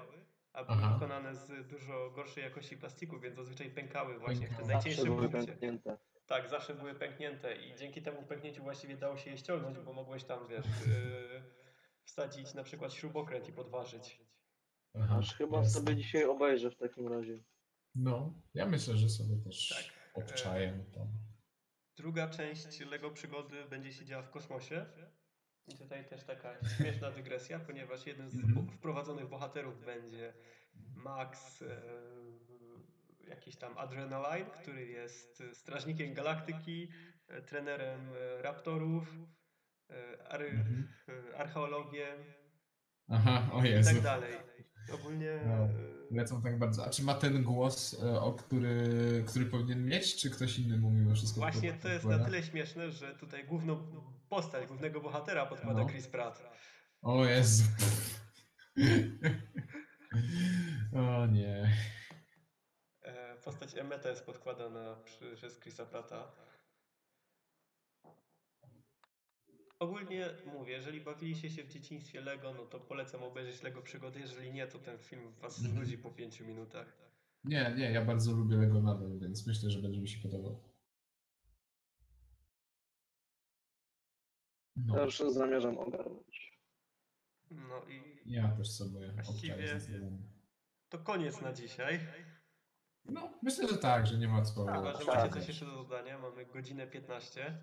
a były Aha. wykonane z dużo gorszej jakości plastiku, więc zazwyczaj pękały właśnie w tym najcieńszym punkcie. pęknięte. Tak, zawsze były pęknięte i dzięki temu pęknięciu właściwie dało się je ściągnąć, bo mogłeś tam, wiesz, yy, wsadzić na przykład śrubokręt i podważyć. Aha, Aż chyba jasne. sobie dzisiaj obejrzę w takim razie. No, ja myślę, że sobie też Tak. obczaję tam. Druga część Lego Przygody będzie się działa w kosmosie. I tutaj też taka śmieszna dygresja, ponieważ jeden z Mhm. bo- wprowadzonych bohaterów będzie Max, e, jakiś tam Adrenaline, który jest e, strażnikiem galaktyki, e, trenerem e, raptorów, ar, Mhm. archeologiem Aha, o i Jezu. tak dalej. Ogólnie No. Lecą tak bardzo. A czy ma ten głos, o który, który powinien mieć, czy ktoś inny mu mimo wszystko właśnie to jest na tyle śmieszne, że tutaj główną postać, głównego bohatera podkłada No. Chris Pratt. O Jezu. o nie. Postać Emmeta jest podkładana przez Chrisa Pratta. Ogólnie mówię, jeżeli bawiliście się w dzieciństwie Lego, no to polecam obejrzeć Lego Przygody. Jeżeli nie, to ten film was Mhm. znudzi po pięciu minutach. Nie, nie, ja bardzo lubię Lego nadal, więc myślę, że będzie mi się podobał. No, Ja już zamierzam ogarnąć. No i ja też sobie Właściwie- obczaję to koniec na dzisiaj. No, myślę, że tak, że nie ma co. Chyba, że macie coś jeszcze do dodania. Mamy godzinę 15.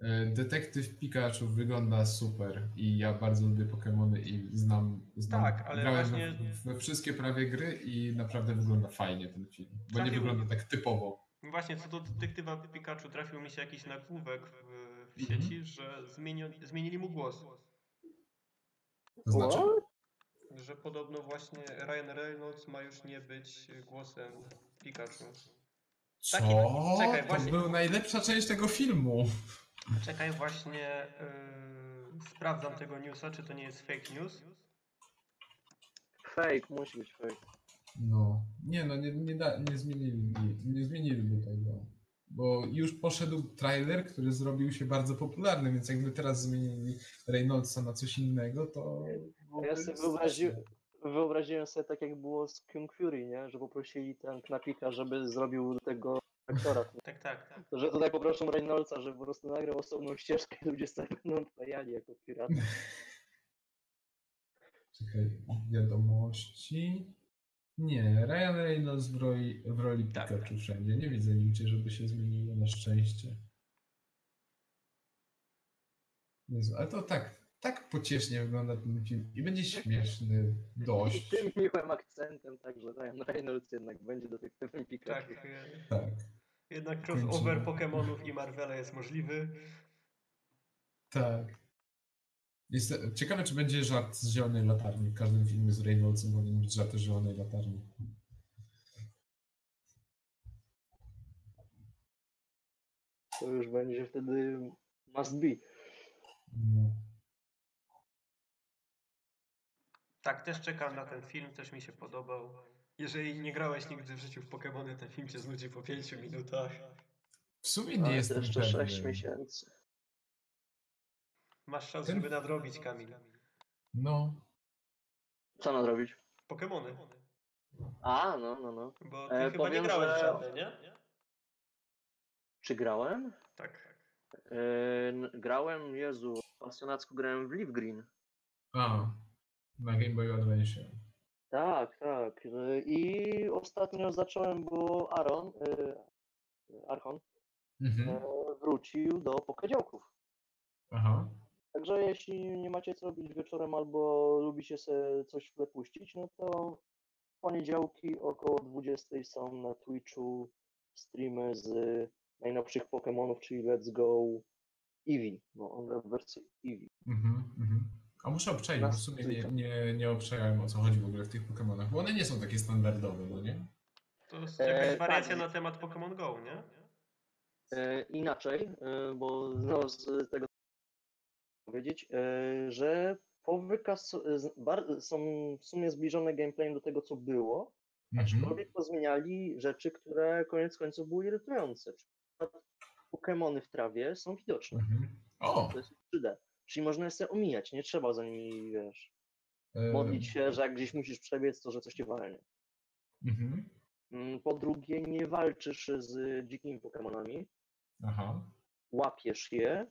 E, Detektyw Pikachu wygląda super i ja bardzo lubię Pokémony i znam, znam Tak, ale grałem właśnie- we, we wszystkie prawie gry i naprawdę wygląda fajnie ten film, bo nie Trafił- wygląda tak typowo. Właśnie co do detektywa Pikachu trafił mi się jakiś nagłówek w, w sieci, że zmienio, zmienili mu głos. To znaczy, What? Że podobno właśnie Ryan Reynolds ma już nie być głosem Pikachu. co? taki- czekaj, to właśnie- była najlepsza część tego filmu. Czekaj, właśnie yy, sprawdzam tego newsa, czy to nie jest fake news. Fake, musi być fake. No, nie no, nie, nie, da, nie zmienili, nie zmienili do tego. Bo już poszedł trailer, który zrobił się bardzo popularny, więc jakby teraz zmienili Reynoldsa na coś innego, to... Ja sobie wyobraziłem, wyobraziłem sobie tak jak było z Kung Fury, nie? Że poprosili ten knapika, żeby zrobił tego aktora. Tak, tak. To, że tutaj poproszą Reynoldsa, żeby po prostu nagrał osobną ścieżkę i ludzie sobie będą wklejali jako piraty. Czekaj, wiadomości. Nie, Ryan Reynolds w roli, w roli Tak, Pikachu tak. wszędzie. Nie widzę nigdzie, żeby się zmieniło na szczęście. Jezu, ale to tak, tak pociesznie wygląda ten film i będzie śmieszny I dość. tym miłym akcentem, także Ryan Reynolds jednak będzie detektywem Pikachu. Tak. e, Tak, Jednak crossover Pokémonów i Marvela jest możliwy. tak. Jest, ciekawe, czy będzie żart z zielonej latarni. W każdym filmie z Reynoldsem powinien być żart o zielonej latarni. To już będzie wtedy must be. No. Tak, też czekam na ten film, też mi się podobał. Jeżeli nie grałeś nigdy w życiu w Pokémony, ten film cię znudzi po 5 minutach. W sumie nie jestem jeszcze 6 pewny. miesięcy. Masz szansę, Ten- żeby nadrobić, Kamil. No, Co nadrobić? Pokémony. A, no, no, no. Bo ty E, chyba nie powiem, grałeś w że- żadne, nie? Czy grałem? Tak. N- grałem, Jezu, pasjonacko grałem w Leaf Green. a, na Game Boy Advance. Tak, tak. Yy, I ostatnio zacząłem, bo Aaron, yy, Archon, Mhm. yy, wrócił do pokedziałków. Aha. Także jeśli nie macie co robić wieczorem albo lubicie sobie coś w tle puścić, no to w poniedziałki około 20 są na Twitchu streamy z najnowszych Pokémonów, czyli Let's Go Eevee, bo on gra w wersji Eevee. Mhm, mhm. A muszę obczaić, bo w sumie nie, nie, nie obczaiłem o co chodzi w ogóle w tych Pokémonach, bo one nie są takie standardowe, no nie? To jest E, jakaś wariacja tak. na temat Pokémon Go, nie? E, inaczej, e, bo no, z tego powiedzieć, e, że po wykaz z- bar- są w sumie zbliżone gameplayem do tego, co było, Mhm. aczkolwiek pozmieniali rzeczy, które koniec końców były irytujące. Na przykład Pokemony w trawie są widoczne. Mhm. O! To jest 3D. Czyli można je sobie omijać, nie trzeba za nimi, wiesz, e, modlić się, że jak gdzieś musisz przebiec, to że coś cię walnie. Mhm. Mm, Po drugie, nie walczysz z dzikimi Pokemonami, Aha. łapiesz je,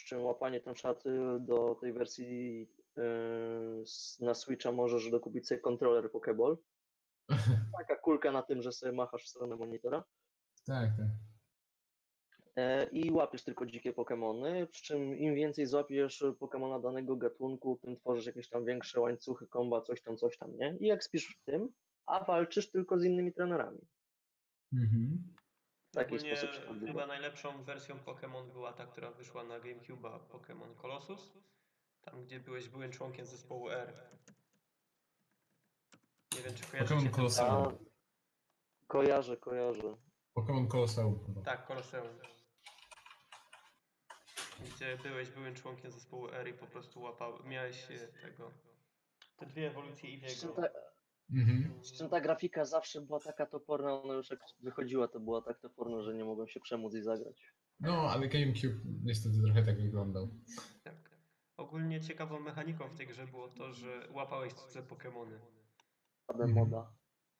przy czym łapanie szaty do tej wersji yy, na Switcha możesz dokupić sobie kontroler Pokeball. Taka kulka na tym, że sobie machasz w stronę monitora. tak, tak. E, I łapiesz tylko dzikie Pokemony, przy czym im więcej złapiesz Pokemona danego gatunku, tym tworzysz jakieś tam większe łańcuchy, komba, coś tam, coś tam, nie? I jak spisz w tym, a walczysz tylko z innymi trenerami. Mhm. Taki Ogólnie sposób się odbywa. chyba najlepszą wersją Pokémon była ta, która wyszła na GameCube'a, Pokémon Colossus. Tam, gdzie byłeś byłym członkiem zespołu R. Nie wiem, czy kojarzycie Pokémon ten- Colosseum. Kojarzę, kojarzę. Pokémon Colosseum chyba. Tak, Colosseum. Gdzie byłeś byłym członkiem zespołu R i po prostu łapał, miałeś e, tego, te dwie ewolucje Eevee'ego. ta, Mhm. przy czym ta grafika zawsze była taka toporna, ona już jak wychodziła, to była tak toporna, że nie mogłem się przemóc i zagrać. No, ale GameCube niestety trochę tak wyglądał. Tak. Ogólnie ciekawą mechaniką w tej grze było to, że łapałeś cudze Pokémony. Mhm. moda.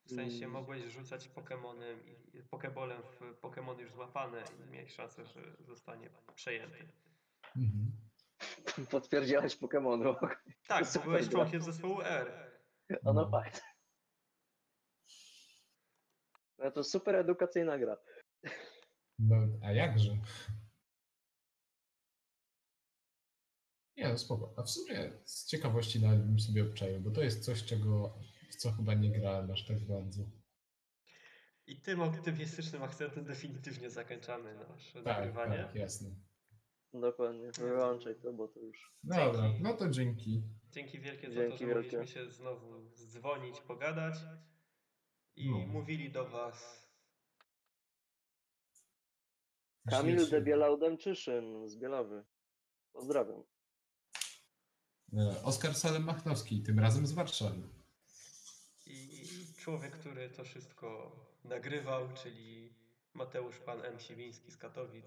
W sensie Mm. mogłeś rzucać Pokemonem i Pokebolem w Pokemony już złapane i miałeś szansę, że zostanie przejęty. Mhm. Potwierdziłeś Pokemonu. Tak, byłeś członkiem zespołu R. No, no fakt. No to super edukacyjna gra. No, a jakże? Nie, no spoko. A w sumie z ciekawości nawet bym sobie obczaił, bo to jest coś, czego, w co chyba nie grałem aż tak bardzo. I tym optymistycznym akcentem definitywnie zakończamy nasze Tak, nagrywanie. tak, jasne. Dokładnie. Wyłączaj to, bo to już. Dobra, no to dzięki. Dzięki wielkie za Dzięki to, że wielkie. mogliśmy się znowu dzwonić, pogadać i No. mówili do Was Kamil Myślę, de Bielaudem Czyszyn z Bielawy. Pozdrawiam. e, Oskar Salem Machnowski, tym razem z Warszawy. i człowiek, który to wszystko nagrywał, czyli Mateusz Pan M. Siwiński z Katowic.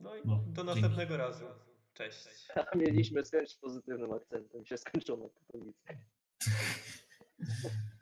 No i No, do dzięki. następnego razu. Cześć. A mieliśmy skończyć pozytywnym akcentem, się skończono Katowice.